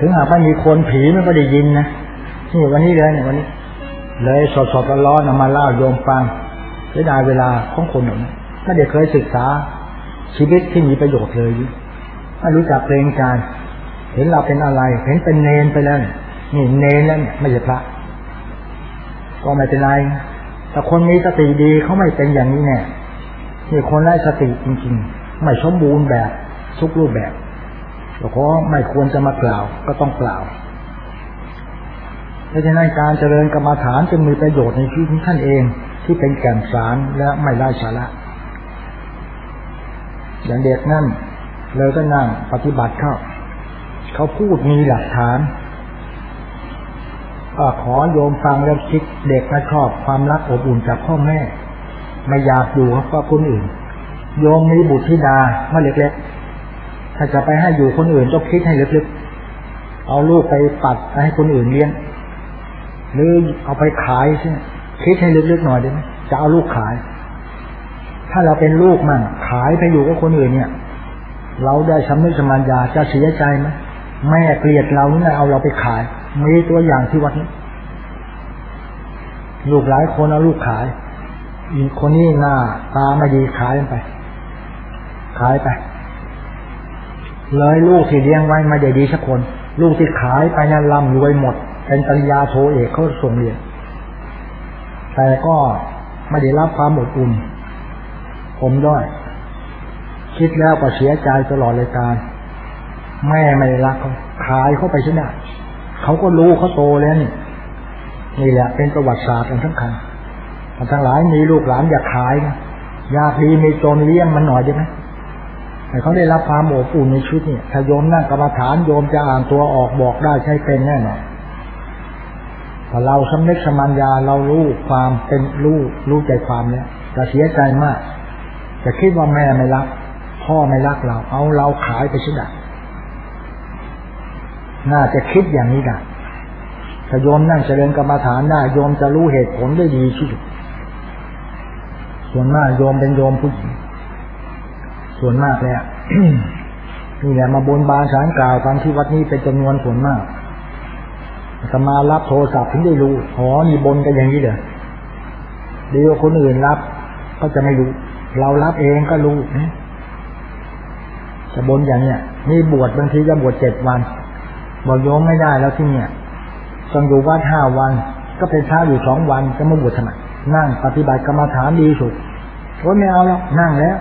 ถึงหากไม่มีคนผีมันก็ได้ยินนะนี่วันนี้เลยเนี่ยวันนี้ เลยสดสดร้อนๆมาเล่าโยมฟังเสียดายเวลาของคนหนึ่งไม่ได้เคยศึกษาชีวิตที่มีประโยชน์เลยไม่รู้จักเพลงการ เห็นเราเป็นอะไร เห็นเป็นเนนไปแล้วนี่เนนแล้วเนี่ยไม่ใช่พระ ก็ไม่เป็นไรแต่คนมีสติดีเขาไม่เป็นอย่างนี้แน่นี่คนไร้สติจริงๆ ไม่สมบูรณ์แบบทุกรูปแบบ แต่ก็ไม่ควรจะมากล่าวก็ต้องกล่าวเพราะฉะนั้นการเจริญกรรมฐานจึงมีประโยชน์ในชีวิตท่านเองที่เป็นแก่นสารและไม่ไร้สาระอย่างเด็กนั่นเลยก็นั่งปฏิบัติเข้า เขาพูดมีหลักฐานปก็ขอโยมฟังแล้วคิดเด็กมาชอบความรักอบอุ่นจากพ่อแม่ ไม่อยากอยู่กับคนอื่น โยมมีบุตรธิดาเมื่อเล็กๆ ถ้าจะไปให้อยู่คนอื่นต้องคิดให้ลึกๆ เอาลูกไปปัดไปให้คนอื่นเลี้ยง หรือเอาไปขายใช่คิดให้ลึกๆหน่อยได้ไหมจะเอาลูกขาย ถ้าเราเป็นลูกมั่งขายไปอยู่กับคนอื่นเนี่ย เราได้ชำนึกสมัญญาจะเสียใจไหมแม่เกลียดเราเนี่ยเอาเราไปขาย มีตัวอย่างที่วัดนี้ลูกหลายคนเอาลูกขายอีกคนนี้หน้าตาไม่ดีขายไป ขายไป เลยลูกที่เลี้ยงไว้ไม่ได้ดีสักคน ลูกที่ขายไปนั้นร่ำรวยหมด เป็นปริญญาโทเอกเขาส่งเรียนแต่ก็ไม่ได้รับความอบอุ่น ผมด้วยคิดแล้วก็เสียใจตลอดเลยการ แม่ไม่รักเขาขายเขาไปชนะเขาก็รู้เขาโตแล้วนี่นี่แหละ เป็นประวัติศาสตร์อันสำคัญทั้งหลายมีลูกหลานอยากขายนะอยากดีมีจนเลี้ยงมันหน่อยได้ไหม แต่เขาได้รับความโอบอุ่นในชีวิตเนี่ยถ้าโยมนั่งกรรมฐานโยมจะอ่านตัวออกบอกได้ใช้เป็นแน่นอนถ้าเราสำนึกสมัญญาเรารู้ความเป็นรู้รู้ใจความเนี่ยจะเสียใจมาก จะคิดว่าแม่ไม่รัก พ่อไม่รักเรา เอาเราขายไปชิดะน่าจะคิดอย่างนี้ได้ถ้าโยมนั่งเจริญกรรมฐานได้โยมจะรู้เหตุผลได้ดีที่สุดส่วนมากโยมเป็นโยมผู้หญิง ส่วนมากเลยนี่แหละมาบนบานสารกล่าวตามที่วัดนี้เป็นจำนวนส่วนมากสมารับโทรศัพท์ถึงได้รู้อ๋อนี่บนกันอย่างนี้เด้อเดี๋ยวคนอื่นรับ ก็จะไม่รู้ เรารับเองก็รู้จะบนอย่างเนี้ยนี่บวชบางทีจะบวชเจ็ดวันบอกโยมไม่ได้แล้วที่เนี่ยต้องอยู่วัดห้าวัน ก็เป็นช้าอยู่สองวันจะมาบวชทำไมนั่งปฏิบัติกรรมฐานดีสุดโอ้ไม่เอาแล้วนั่งแล้ว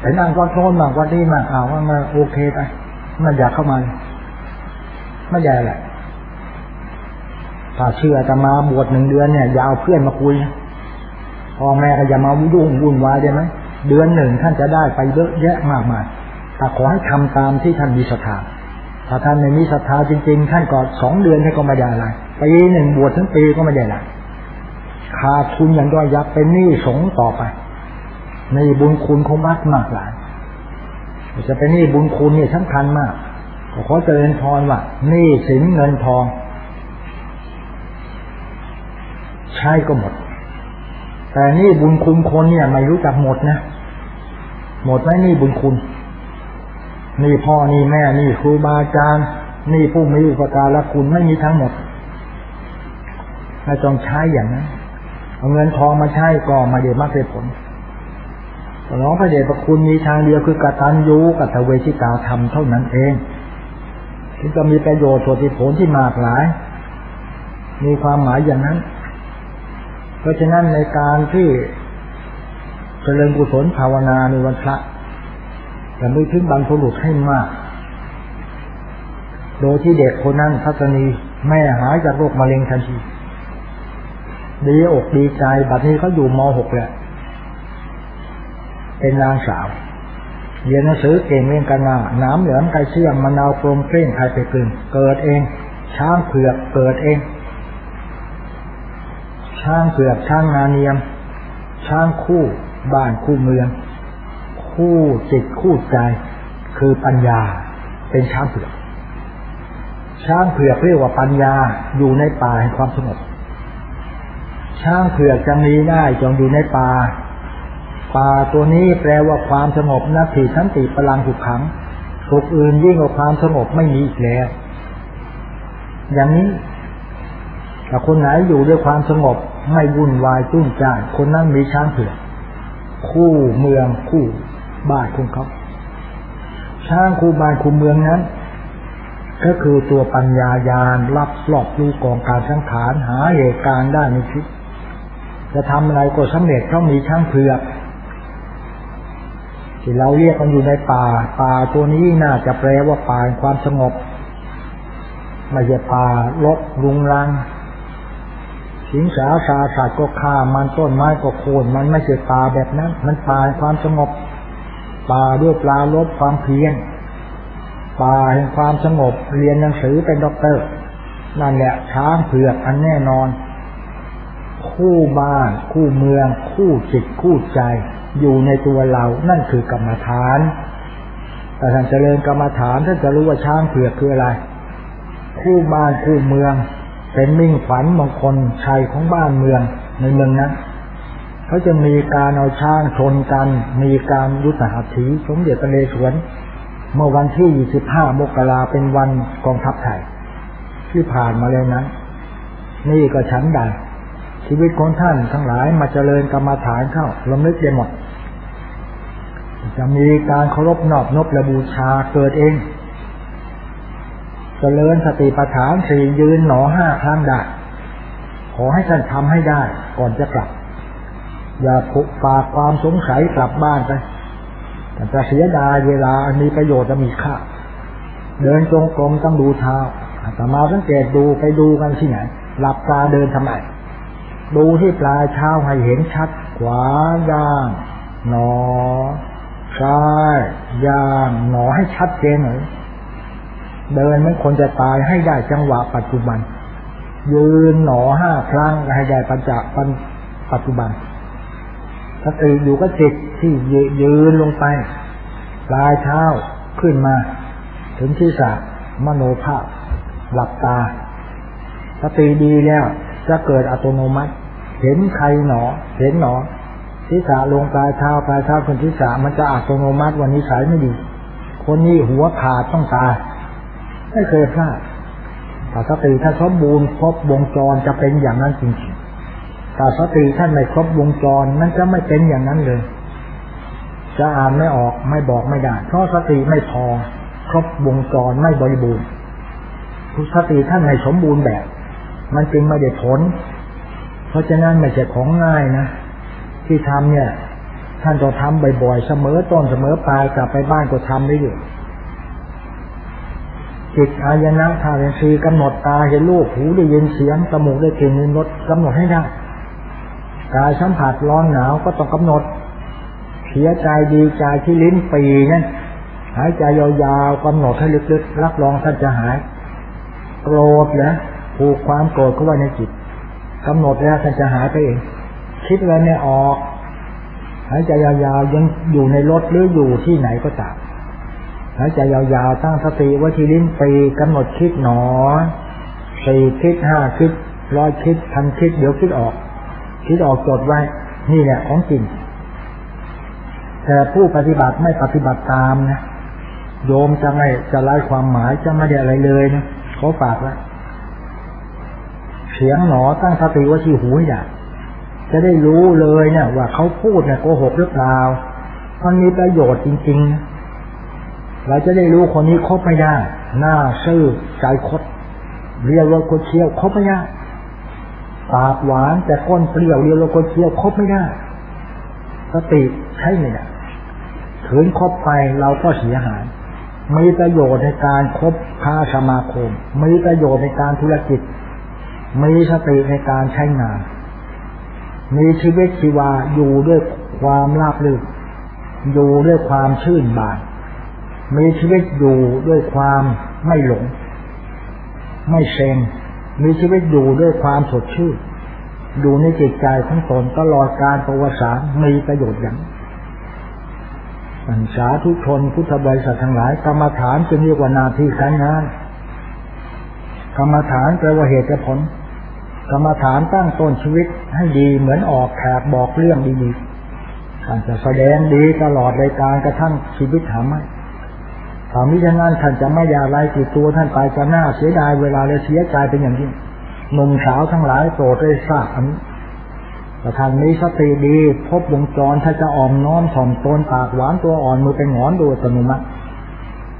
ไปนั่งก็โทนมากว่านี้มากเอาว่ามาโอเคไปมันอยากเข้ามาไม่ใหญ่แหละถ้าเชื่อจะมาบวชหนึ่งเดือนเนี่ยยาวเพื่อนมาคุยพ่อแม่ก็อย่ามาวุ่นวุ่นวายได้ไหมเดือนหนึ่งท่านจะได้ไปเยอะแยะมากมายแต่ขอให้ทำตามที่ท่านมีศรัทธาถ้าท่านไม่มีศรัทธาจริง ๆ ท่านก็สองเดือนท่านก็ไม่ได้อะไรปีหนึ่งบวชทั้งปีก็ไม่ได้อะไรขาดทุนอย่างย่อยยับเป็นหนี้สงต่อไป นบุญคุณของวัดมากหลายจะเป็นหนี้บุญคุณนี่สำคัญมากขอเจริญพรว่านี้สินเงินทอง ใช้ก็หมด แต่นี่บุญคุณคนเนี่ย ไม่รู้จักหมดนะ หมดไหมนี่บุญคุณ นี่พ่อนี่แม่นี่ครูบาอาจารย์นี่ผู้มีอุปการะคุณไม่มีทั้งหมดถ้าจองใช้อย่างนั้นเอาเงินทองมาใช้ก็มาเดี๋ยวมากเลยผล น้องพระเดชพระคุณมีทางเดียวคือกตัญญูกัตเวชิตาธรรมเท่านั้นเองที่จะมีประโยชน์ส่วนที่ผลที่มากหลาย มีความหมายอย่างนั้น เพราะฉะนั้นในการที่เจริญกุศลภาวนาในวันพระจะไม่ถึงบรรพุรุษให้มาก โดยที่เด็กคนนั้นทัศนีแม่หายจากโรคมะเร็งทันทีดีอกดีใจ บัดนี้เขาอยู่ม .6 แล้ว เป็นนางสาวเรียนหนังสือเก่งเรียนกันมาน้ำเหลืองไก่เสี่ยงมะนาวโปรงเป้งไข่ไปกลึงเกิดเอง ช้างเผือกเกิดเอง ช้างเผือกช้างนาเนียม ช้างคู่บ้านคู่เมือง คู่จิตคู่ใจ คือปัญญา เป็นช้างเผือก ช้างเผือกเรียกว่าปัญญาอยู่ในป่าแห่งความสงบช้างเผือกจะมีได้จงอยู่ในป่า ป่าตัวนี้แปลว่าความสงบนัตถิสันติพลังหุกขังสุขอื่นยิ่งกว่าความสงบไม่มีอีกแล้ว อย่างนี้ถ้าคนไหนอยู่ด้วยความสงบไม่วุ่นวายจุ้งจ้านคนนั้นมีช้างเผือกคู่เมืองคู่บ้านของเขาช้างคู่บ้านคู่เมืองนั้น ก็คือตัวปัญญายาณรับสอบรู้กองการสังขารหาเหตุการณ์ได้ในชีวิตจะทำอะไรก็สำเร็จเพราะมีช่างเผือก ที่เราเรียกกันอยู่ในป่า ป่าตัวนี้น่าจะแปลว่าป่าความสงบไม่ใช่ป่าลบรุงรังสิงสาสาสัตว์ก็ฆ่ามันต้นไม้ก็โค่นมันไม่ใช่ป่าแบบนั้น มันป่าความสงบ ป่าด้วยปลาลบความเพียรป่าแห่งความสงบ เรียนหนังสือเป็นด็อกเตอร์ นั่นแหละช้างเผือกอันแน่นอน คู่บ้าน คู่เมือง คู่จิตคู่ใจ อยู่ในตัวเรานั่นคือกรรมฐานแต่ท่านเจริญกรรมฐานท่านจะรู้ว่าช้างเผือกคืออะไร คู่บ้านคู่เมืองเป็นมิ่งขวัญมงคลชัยของบ้านเมืองในเมืองนั้นเขาจะมีการเอาช้างชนกัน มีการยุทธหัตถีสมเด็จพระเรศวรเมื่อวันที่ 25 มกราเป็นวันกองทัพไทยที่ผ่านมาแล้วนั้น นี่ก็ชั้นใด ชีวิตของท่านทั้งหลายมาเจริญกรรมาฐานเข้าลำลึกได้หมด จะมีการเคารพนอบนบและบูชาเกิดเองเจริญสติปัฏฐานสี่ยืนหนอห้าครั้งได้ ขอให้ท่านทำให้ได้ก่อนจะกลับ อย่าผูกฝากความสงสัยกลับบ้านไปแต่จะเสียดายเวลาอันมีประโยชน์จะมีค่า เดินจงกรมต้องดูเท้าแต่มาสังเกตดูไปดูกันที่ไหนหลับตาเดินทำไม ดูที่ปลายเท้าให้เห็นชัด ขวาย่าง หนอ ซ้ายย่าง หนอให้ชัดเจนหน่อยเดินไม่คนจะตายให้ได้จังหวะปัจจุบัน ยืนหนอห้าครั้งให้ได้ปัจจปัจจุบันสติอยู่ก็จิตที่ยืนลงไป ปลายเท้าขึ้นมา ถึงที่สะมโนภาพ หลับตาสติดีแล้ว จะเกิดอัตโนมัติ เห็นใครหนอ เห็นหนอที่สาลงปลายเท้าปลายเท้าคนที่สามันจะอัตโนมัติวันนี้สายไม่ดี คนนี้หัวขาดต้องตายไม่เคยพลาดแต่สติถ้าสมบูรณ์ครบวงจรจะเป็นอย่างนั้นจริงๆแต่สติท่านไม่ครบวงจรนั่นจะไม่เป็นอย่างนั้นเลย จะอ่านไม่ออกไม่บอกไม่ได้เพราะสติไม่พอ ครบวงจรไม่บริบูรณ์สติท่านไม่สมบูรณ์แบบ มันจึงไม่ได้ผล เพราะฉะนั้นไม่ใช่ของง่ายนะ ที่ทำเนี่ย ท่านต้องทำบ่อยๆเสมอต้นเสมอปลายกลับไปบ้านก็ทำได้อยู่จิตอายนะธาตุสีกำหนดตาเห็นรูปหูได้ยินเสียงจมูกได้กลิ่นรสกำหนดให้ได้กายสัมผัสร้อนหนาวก็ต้องกำหนดเสียใจดีใจที่ลิ้นปีนั่นหายใจยาวๆกำหนดให้ลึกๆรับรองท่านจะหาย โกรธนะ ผูกความโกรธเข้าไว้ในจิตกำหนดแล้วท่านจะหายไปเอง คิดอะไรไม่ออกหายใจยาวๆยังอยู่ในรถหรืออยู่ที่ไหนก็ตามหายใจยาวๆตั้งสติไว้ที่ลิ้นปีกำหนดคิดหนอสี่คิดห้าคิดร้อยคิดพันคิด เดี๋ยวคิดออก คิดออกจดไว้ นี่แหละของจริงแต่ผู้ปฏิบัติไม่ปฏิบัติตามนะโยมจะไม่จะไล่ความหมายจะไม่ได้อะไรเลยนะเขาฝากแล้ว สียงหนอตั้งสติไว้ที่หูอย่าจะได้รู้เลยเนี่ย ว่าเขาพูดเนี่ยโกหกหรือเปล่ามันมีประโยชน์จริง ๆ เราจะได้รู้คนนี้คบไม่ได้หน้าซื่อใจคดเรียวโลโกเชียวคบไม่ได้ปากหวานแต่ก้นเปรี้ยวเรียวโลโกเชียวคบไม่ได้สติใช่ไหมเนี่ยถืนคบไปเราก็เสียหายมีประโยชน์ในการคบค้าสมาคม มีประโยชน์ในการธุรกิจ มีสติในการใช้งาน มีชีวิตชีวาอยู่ด้วยความราบรื่นอยู่ด้วยความชื่นบาน มีชีวิตอยู่ด้วยความไม่หลง ไม่เซ็งมีชีวิตอยู่ด้วยความสดชื่นอยู่ในจิตใจของตนตลอดการประวัติศาสตร์มีประโยชน์อย่างสัญสาทุกชนพุทธบริษัททั้งหลายกรรมฐานจะเรียกว่านาทีการงานกรรมฐานแปลว่าเหตุผล กรรมฐานตั้งต้นชีวิตให้ดีเหมือนออกแขกบอกเรื่องดีๆท่านจะแสดงดีตลอดรายการกระทั่งชีวิตหาไม่ถ้ามิฉะนั้นท่านจะไม่ยาไล่ติดตัวท่านไปจะหน้าเสียดายเวลาเลยเสียใจเป็นอย่างยิ่งหนุ่มสาวทั้งหลายโปรดได้ทราบอันแต่ทางนี้สติดี พบวงจรถ้าจะอ่อนน้อมถ่อมตนปากหวานตัวอ่อนมือเป็นหงอนดูสนุมัติ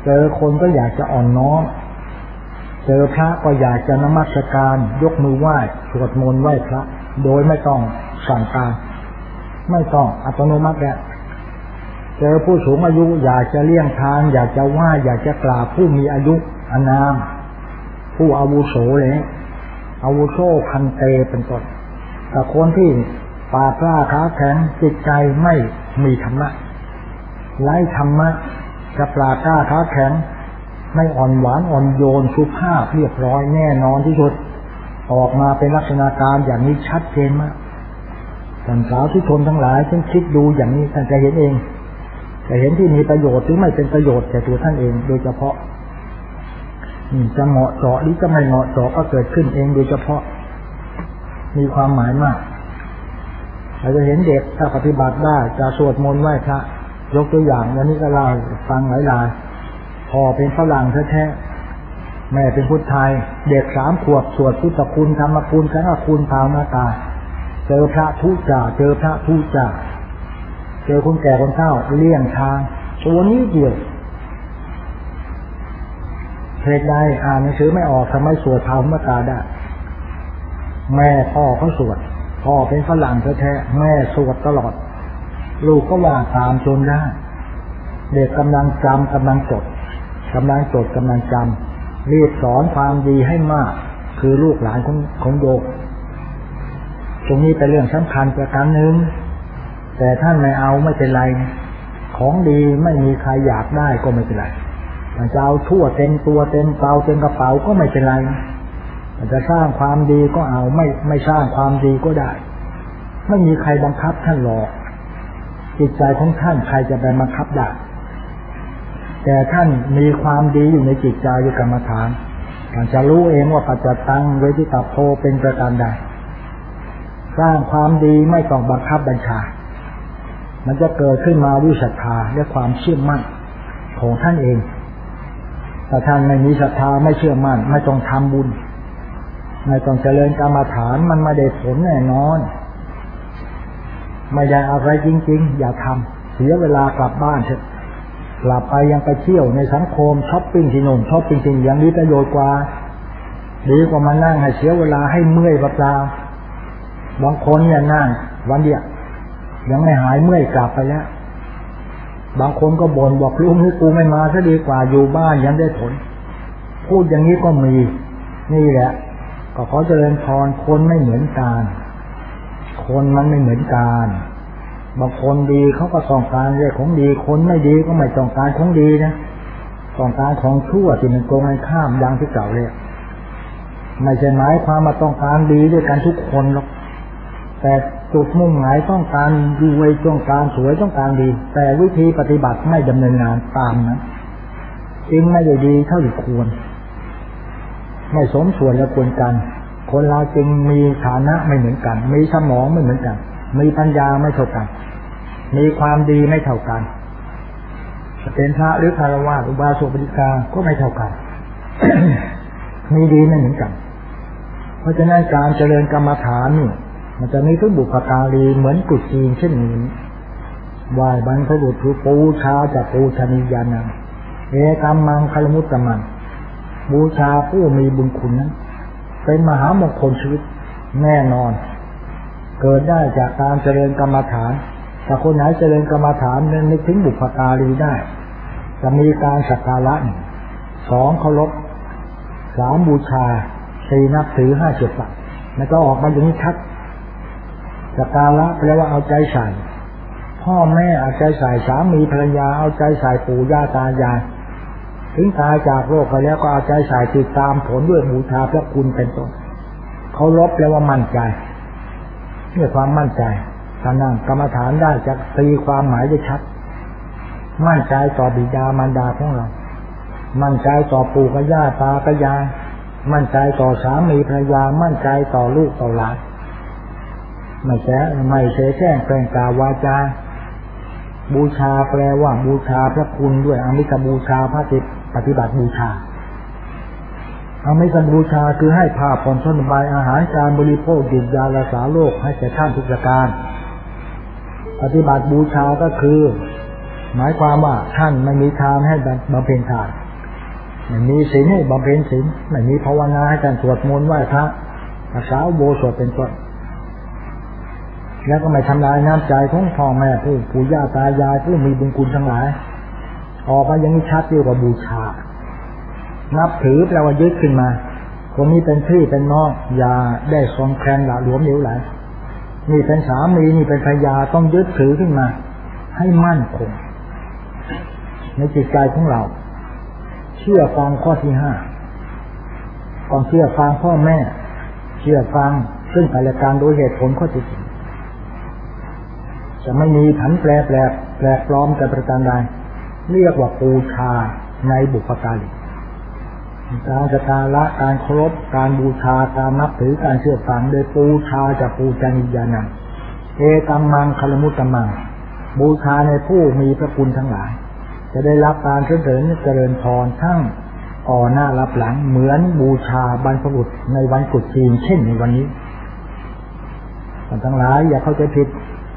เจอคนก็อยากจะอ่อนน้อม เจอพระก็อยากจะนมัสการ ยกมือไหว้สวดมนต์ไหว้พระ โดยไม่ต้องสั่งการไม่ต้องอัตโนมัติแล้วเจอผู้สูงอายุอยากจะเลี่ยงทาง อยากจะว่าอยากจะกราบผู้มีอายุอนาม ผู้อาวุโสเลยอาวุโสพันเตเป็นต้นแต่คนที่ปาปล้าขาแข็งจิตใจไม่มีธรรมะไร้ธรรมะจะปลาก้าขาแข็ง ไม่อ่อนหวานอ่อนโยนสุภาพเรียบร้อยแน่นอนที่สุด ออกมาเป็นลักษณะการอย่างนี้ชัดเจนมากท่านสาวที่ชนทั้งหลายท่านคิดดูอย่างนี้ท่านจะเห็นเองจะเห็นที่มีประโยชน์หรือไม่เป็นประโยชน์แก่ตัวท่านเอง โดยเฉพาะจะเหมาะเจาะหรือจะไม่เหมาะเจาะก็เกิดขึ้นเองโดยเฉพาะ มีความหมายมากเราจะเห็นเด็กถ้าปฏิบัติได้จะสวดมนต์ไหว้พระยกตัวอย่างวันนี้ก็เล่าฟังหลายราย พ่อเป็นฝรั่งแท้ๆแม่เป็นพุทธไทย เด็กสามขวบสวดพุทธคุณธรรมคุณสังฆคุณภาวนาตา เจอพระทุจ่าเจอพระทุจ่าเจอคนแก่คนเฒ่าเลี่ยงทางตัวนี้เดียวเหตุใดอ่านหนังสือไม่ออกทำไมสวดภาวนาตาได้แม่พ่อเขาสวดพ่อเป็นฝรั่งแท้ๆแม่สวดตลอด ลูกก็ว่าตามจนได้ เด็กกำลังจำกำลังจด กำลังจดกำลังจำรีบสอนความดีให้มาก คือลูกหลานของของโยกตรงนี้เป็นเรื่องสำคัญประการหนึ่งแต่ท่านไม่เอาไม่เป็นไร ของดีไม่มีใครอยากได้ก็ไม่เป็นไรจะเอาทั่วเต็มตัวเต็มเปล่าเต็มกระเป๋าก็ไม่เป็นไรจะสร้างความดีก็เอาไม่ไม่สร้างความดีก็ได้ ไม่มีใครบังคับท่านหรอกจิตใจของท่านใครจะไปบังคับได้ แต่ท่านมีความดีอยู่ในจิตใจอยู่กรรมฐานท่านจะรู้เองว่าปัจจตังเวทิตาโพเป็นประการใดสร้างความดีไม่ต้องบังคับบัญชา มันจะเกิดขึ้นมาด้วยศรัทธาและความเชื่อมั่นของท่านเองถ้าท่านไม่มีศรัทธาไม่เชื่อมั่น ไม่ต้องทำบุญ ไม่ต้องเจริญกรรมฐานมันไม่ได้ผลแน่นอน ไม่ได้อะไรจริง ๆ อย่าทำเสียเวลากลับบ้านเถอะ กลับไปยังไปเที่ยวในสังคมช้อปปิ้งที่น่นช้อปปิ้งที่ยังมีประโยชน์กว่าดีกว่ามานั่งให้เสียเวลาให้เมื่อยเปล่าบางคนเนี่ยนั่งวันเดียวยังไม่หายเมื่อยกลับไปแล้วบางคนก็บ่นบอกลุงนี่กูไม่มาซะดีกว่าอยู่บ้านยังได้ผล พูดอย่างนี้ก็มี นี่แหละ ก็ขอเจริญพรคนไม่เหมือนกัน คนมันไม่เหมือนกัน บางคนดีเขาก็ต้องการเรื่องของดี คนไม่ดีก็ไม่ต้องการของดีนะต้องการของชั่วที่มันโกงกันข้ามดังที่เก่าเลยไม่ใช่หมายความมาต้องการดีด้วยกันทุกคนหรอกแต่จุดมุ่งหมายต้องการดีไว้ต้องการสวยต้องการดี แต่วิธีปฏิบัติไม่ดำเนินงานตามนะจึงไม่ได้ดีเท่าที่ควร ไม่สมส่วนและควรกัน คนเราจึงมีฐานะไม่เหมือนกัน มีสมองไม่เหมือนกัน มีปัญญาไม่เท่ากัน มีความดีไม่เท่ากันเป็นพระหรือคารวะอุบาสกปฏิกาก็ไม่เท่ากัน มีดีไม่เหมือนกัน เพราะฉะนั้นการเจริญกรรมฐานนี่มันจะมีทุกบุพการีเหมือนกุศจีนเช่นนี้ไหวบรรพบุรุษปูชาจากปูชนียานังเอกรรมังคารมุตตมัน บูชาผู้มีบุญคุณนั้นเป็นมหามงคลชีวิตแน่นอน เกิดได้จากการเจริญกรรมฐานแต่คนไหนเจริญกรรมฐานนั้นนึกถึงบุพการีได้ จะมีการสักการะสองเคารพสามบูชาสี่นับถือห้าเจ็ดปักแล้วก็ออกมาอย่างนี้ชัดสักการะแปลว่าเอาใจใส่พ่อแม่เอาใจใส่สามีภรรยาเอาใจใส่ปู่ย่าตายายถึงตายจากโลกไปแล้วก็เอาใจใส่ติดตามผลด้วยบูชาพระคุณเป็นต้นเขาลบแปลว่ามั่นใจ ด้วยความมั่นใจถ้านั่งกรรมฐานได้จะตีความหมายได้ชัด มั่นใจต่อบิดามารดาของเรา มั่นใจต่อปู่กับย่าตากับยายมั่นใจต่อสามีภรรยา มั่นใจต่อลูกต่อหลานไม่แช่ไม่เสแช่งแกล้งกาวาจา บูชาแปลว่าบูชาพระคุณด้วยอมิตบูชาพระจิตปฏิบัติบูชา อามิสบูชาคือให้ผ้าผ่อนชนบายอาหารการบริโภคดื่มยารักษาโรคให้แก่ท่านทุกประการ ปฏิบัติบูชาก็คือ หมายความว่าท่านไม่มีทานให้บำเพ็ญทานไม่มีศีลให้บำเพ็ญศีลไม่มีภาวนาให้การสวดมนต์ไหว้พระรักษาโบสถเป็นต้นแล้วก็ไม่ทำลายน้ำใจของพ่อแม่ผู้ปู่ย่าตายายผู้มีบุญคุณทั้งหลาย ออกมายังนี้ชัดเดียวกับบูชา นับถือแปลว่ายึดขึ้นมา คนนี้เป็นพี่เป็นน้องอย่าได้ทรงแคลนหละหลวมเหลวไหลนี่เป็นสามีนี่เป็นภรรยาต้องยึดถือขึ้นมา ให้มั่นคงในจิตใจของเรา เชื่อฟังข้อที่ห้าต้องเชื่อฟังพ่อแม่ เชื่อฟังซึ่งกันและการโดยเหตุผลข้อที่จริงจะไม่มีผันแปรแปลกแปลกปลอมแต่ประการใดเรียกว่าปูชาในบุพการี การสการะการเคารพการบูชาการนับถือการเชื่อฟังโดยปูชาจากปูจานิยานังเอตัมมังคารมุตตมัง บูชาในผู้มีพระคุณทั้งหลาย จะได้รับการเสริญเจริญพรทั้งอ่อหน้ารับหลังเหมือนบูชาบรรพบุรุษในวันกุจีนเช่นในวันนี้ท่านทั้งหลายอย่าเข้าใจผิด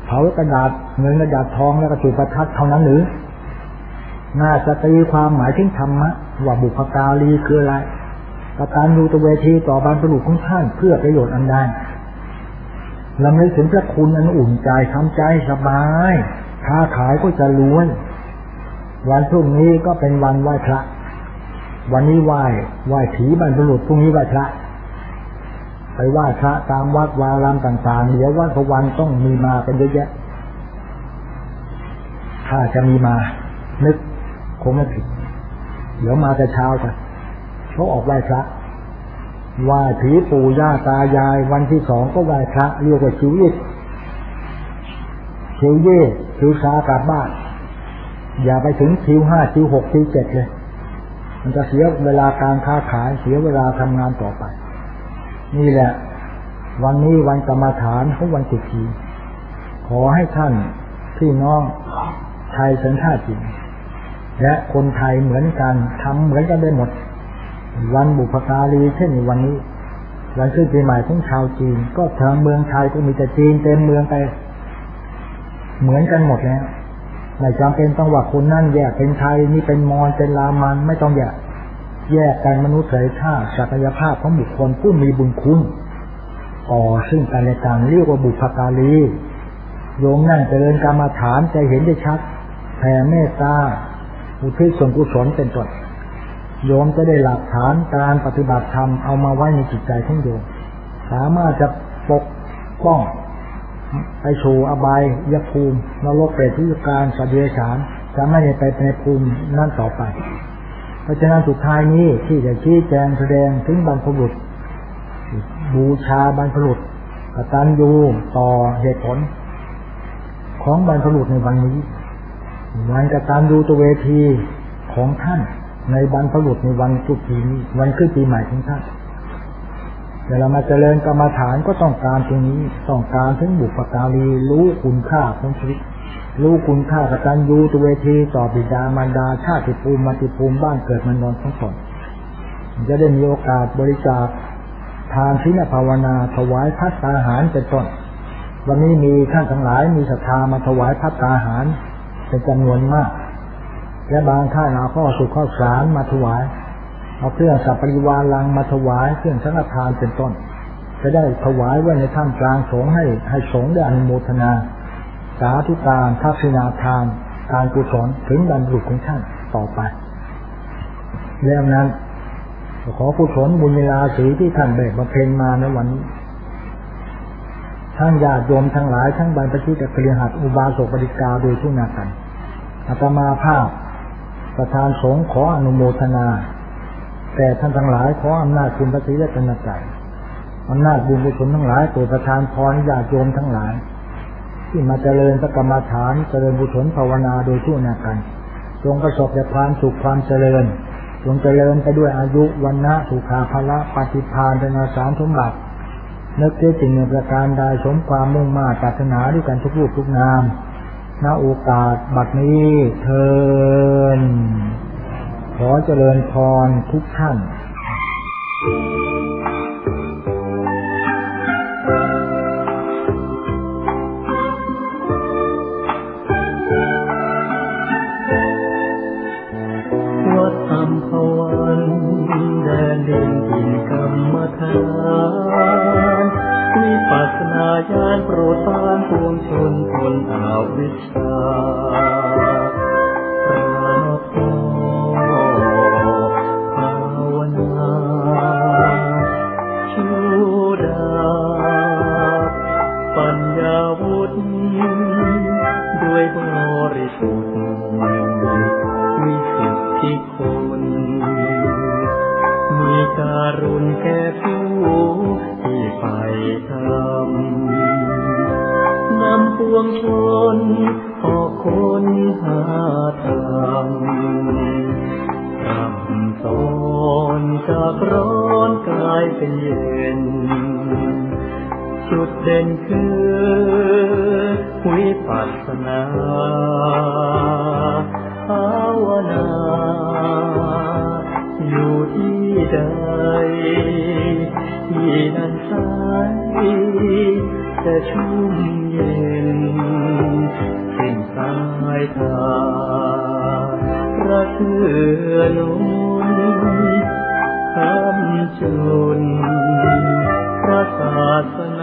เผากระดาษเงินกระดาษทองแล้วก็จุดประทัดเท่านั้นหรือ น่าจะตีความหมายถึงธรรมะว่าบุพการีคืออะไรประการดูตเวทีต่อบรรพบุรุษของท่านเพื่อประโยชน์อันใดลำลึกถึงพระคุณอันอุ่นใจทำใจสบาย ค้าขายก็จะรวย วันพรุ่งนี้ก็เป็นวันไหว้พระ วันนี้ไหว้ไหว้ผีบรรพบุรุษพรุ่งนี้ไหว้พระ ไปไหว้พระตามวัดวารามต่างๆเดี๋ยววันพวันต้องมีมาเป็นเยอะแยะ ถ้าจะมีมา นึก คงไม่ผิด เดี๋ยวมาแต่เช้ากันเขาออกไหว้พระไหว้ผีปู่ย่าตายาย วันที่สองก็ไหว้พระเรียกว่าชิวยิดชิวเย่ชิวชากลับบ้าน อย่าไปถึงชิวห้าชิวหกชิวเจ็ดเลย มันจะเสียเวลาการค้าขายเสียเวลาทำงานต่อไป นี่แหละ วันนี้วันกรรมฐานของวันติทีขอให้ท่านพี่น้องไทยสัญชาติจีน และคนไทยเหมือนกันทำเหมือนกันได้หมด วันบุพการีเช่นวันนี้วันขึ้นปีใหม่ของชาวจีน ก็ทางเมืองไทยก็มีแต่จีนเต็มเมืองไป เหมือนกันหมดแล้วไม่จำเป็นต้องว่าคนนั่นแยกเป็นไทยนี่เป็นมอญเป็นลามันไม่ต้องแยกแยกกันมนุษย์เผยท่าศักยภาพของบุคคลผู้มีบุญคุณต่อซึ่งการและการเรียกว่าบุพการีโยมนั่งเจริญกรรมาฐานจะเห็นได้ชัดแผ่เมตตา อุทิศส่วนกุศลเป็นต้นโยมจะได้หลักฐานการปฏิบัติธรรมเอามาไว้ในจิตใจของโยมสามารถจะปกป้องไปชูอบายยภูมินรกเปรตที่การสัตว์เดรัจฉานจะไม่ไปในภูมินั่นต่อไป เพราะฉะนั้นสุดท้ายนี้ที่จะชี้แจงแสดงถึงบรรพบุรุษบูชาบรรพบุรุษกตัญญูต่อเหตุผล ของบรรพบุรุษในวันนี้ วันกตัญญูตัวเวทีของท่าน ในบรรพบุรุษในวันสุขีนี้วันขึ้นปีใหม่ของท่านแต่เรามาเจริญกรรมฐานก็ต้องการตรงนี้ต้องการถึงบุพการีรู้คุณค่าของชีวิตรู้คุณค่ากตัญญูตัวเวทีต่อบิดามารดาชาติภูมิมาติภูมิบ้านเกิดมันนอนทั้งสองจะได้มีโอกาสบริจาคทานทินภาวนาถวายพัฒตาหารเป็นต้นวันนี้มีท่านทั้งหลายมีศรัทธามาถวายพัฒตาหาร เป็นจำนวนมาก และบางท่านเอาข้อสุขข้าวสารมาถวาย เอาเครื่องสัพปริวาลังมาถวาย เครื่องสังฆทานเป็นต้น จะได้ถวายไว้ในท่ามกลางสงให้ให้สงได้อนุโมทนา สาธุการทักษิณาทาน การกุศลถึงบรรลุของท่านต่อไปแล้วนั้นขอผู้ผลบุญเวลาสีที่ท่านได้บำเพ็ญมาในวันนี้ทั้งญาติโยมทั้งหลายทั้งบรรพชิตเครือหัดอุบาสกบริกาโดยทุกนากัน อาตมาภาพ ประธานสงฆ์ขออนุโมทนา แต่ท่านทั้งหลายขออำนาจคุณพระศรีรัตนตรัยอำนาจบุญกุศลทั้งหลายตัวประธานพรญาติโยมทั้งหลาย ที่มาเจริญพระกรรมฐานเจริญบุญภาวนาโดยทุกนากันจงประสบแต่ความสุขความเจริญจงเจริญไปด้วยอายุวันนะสุขาภละปฏิพานเป็นอาสารสมบัตินึกเจสิ่งหนึ่งประการใดสมความมุ่งมาตรารถนาด้วยกันทุกรูปทุกนาม ณโอกาสบัดนี้เทินขอเจริญพรทุกท่าน
ญาณโปรดปานปวงชนคนอาวิชชา การุณแก่ผู้ที่ไปทำนำปวงชนออกคนหาธรรมรำสอนจากร้อนกลายเป็นเย็น จุดเด่นคือวิปัสสนาภาวนาอยู่ที่ใด ที่นั่นสายจะชุ่มเย็นสิ้นสายทากระเทือนนุนคำจุนพระศาสนา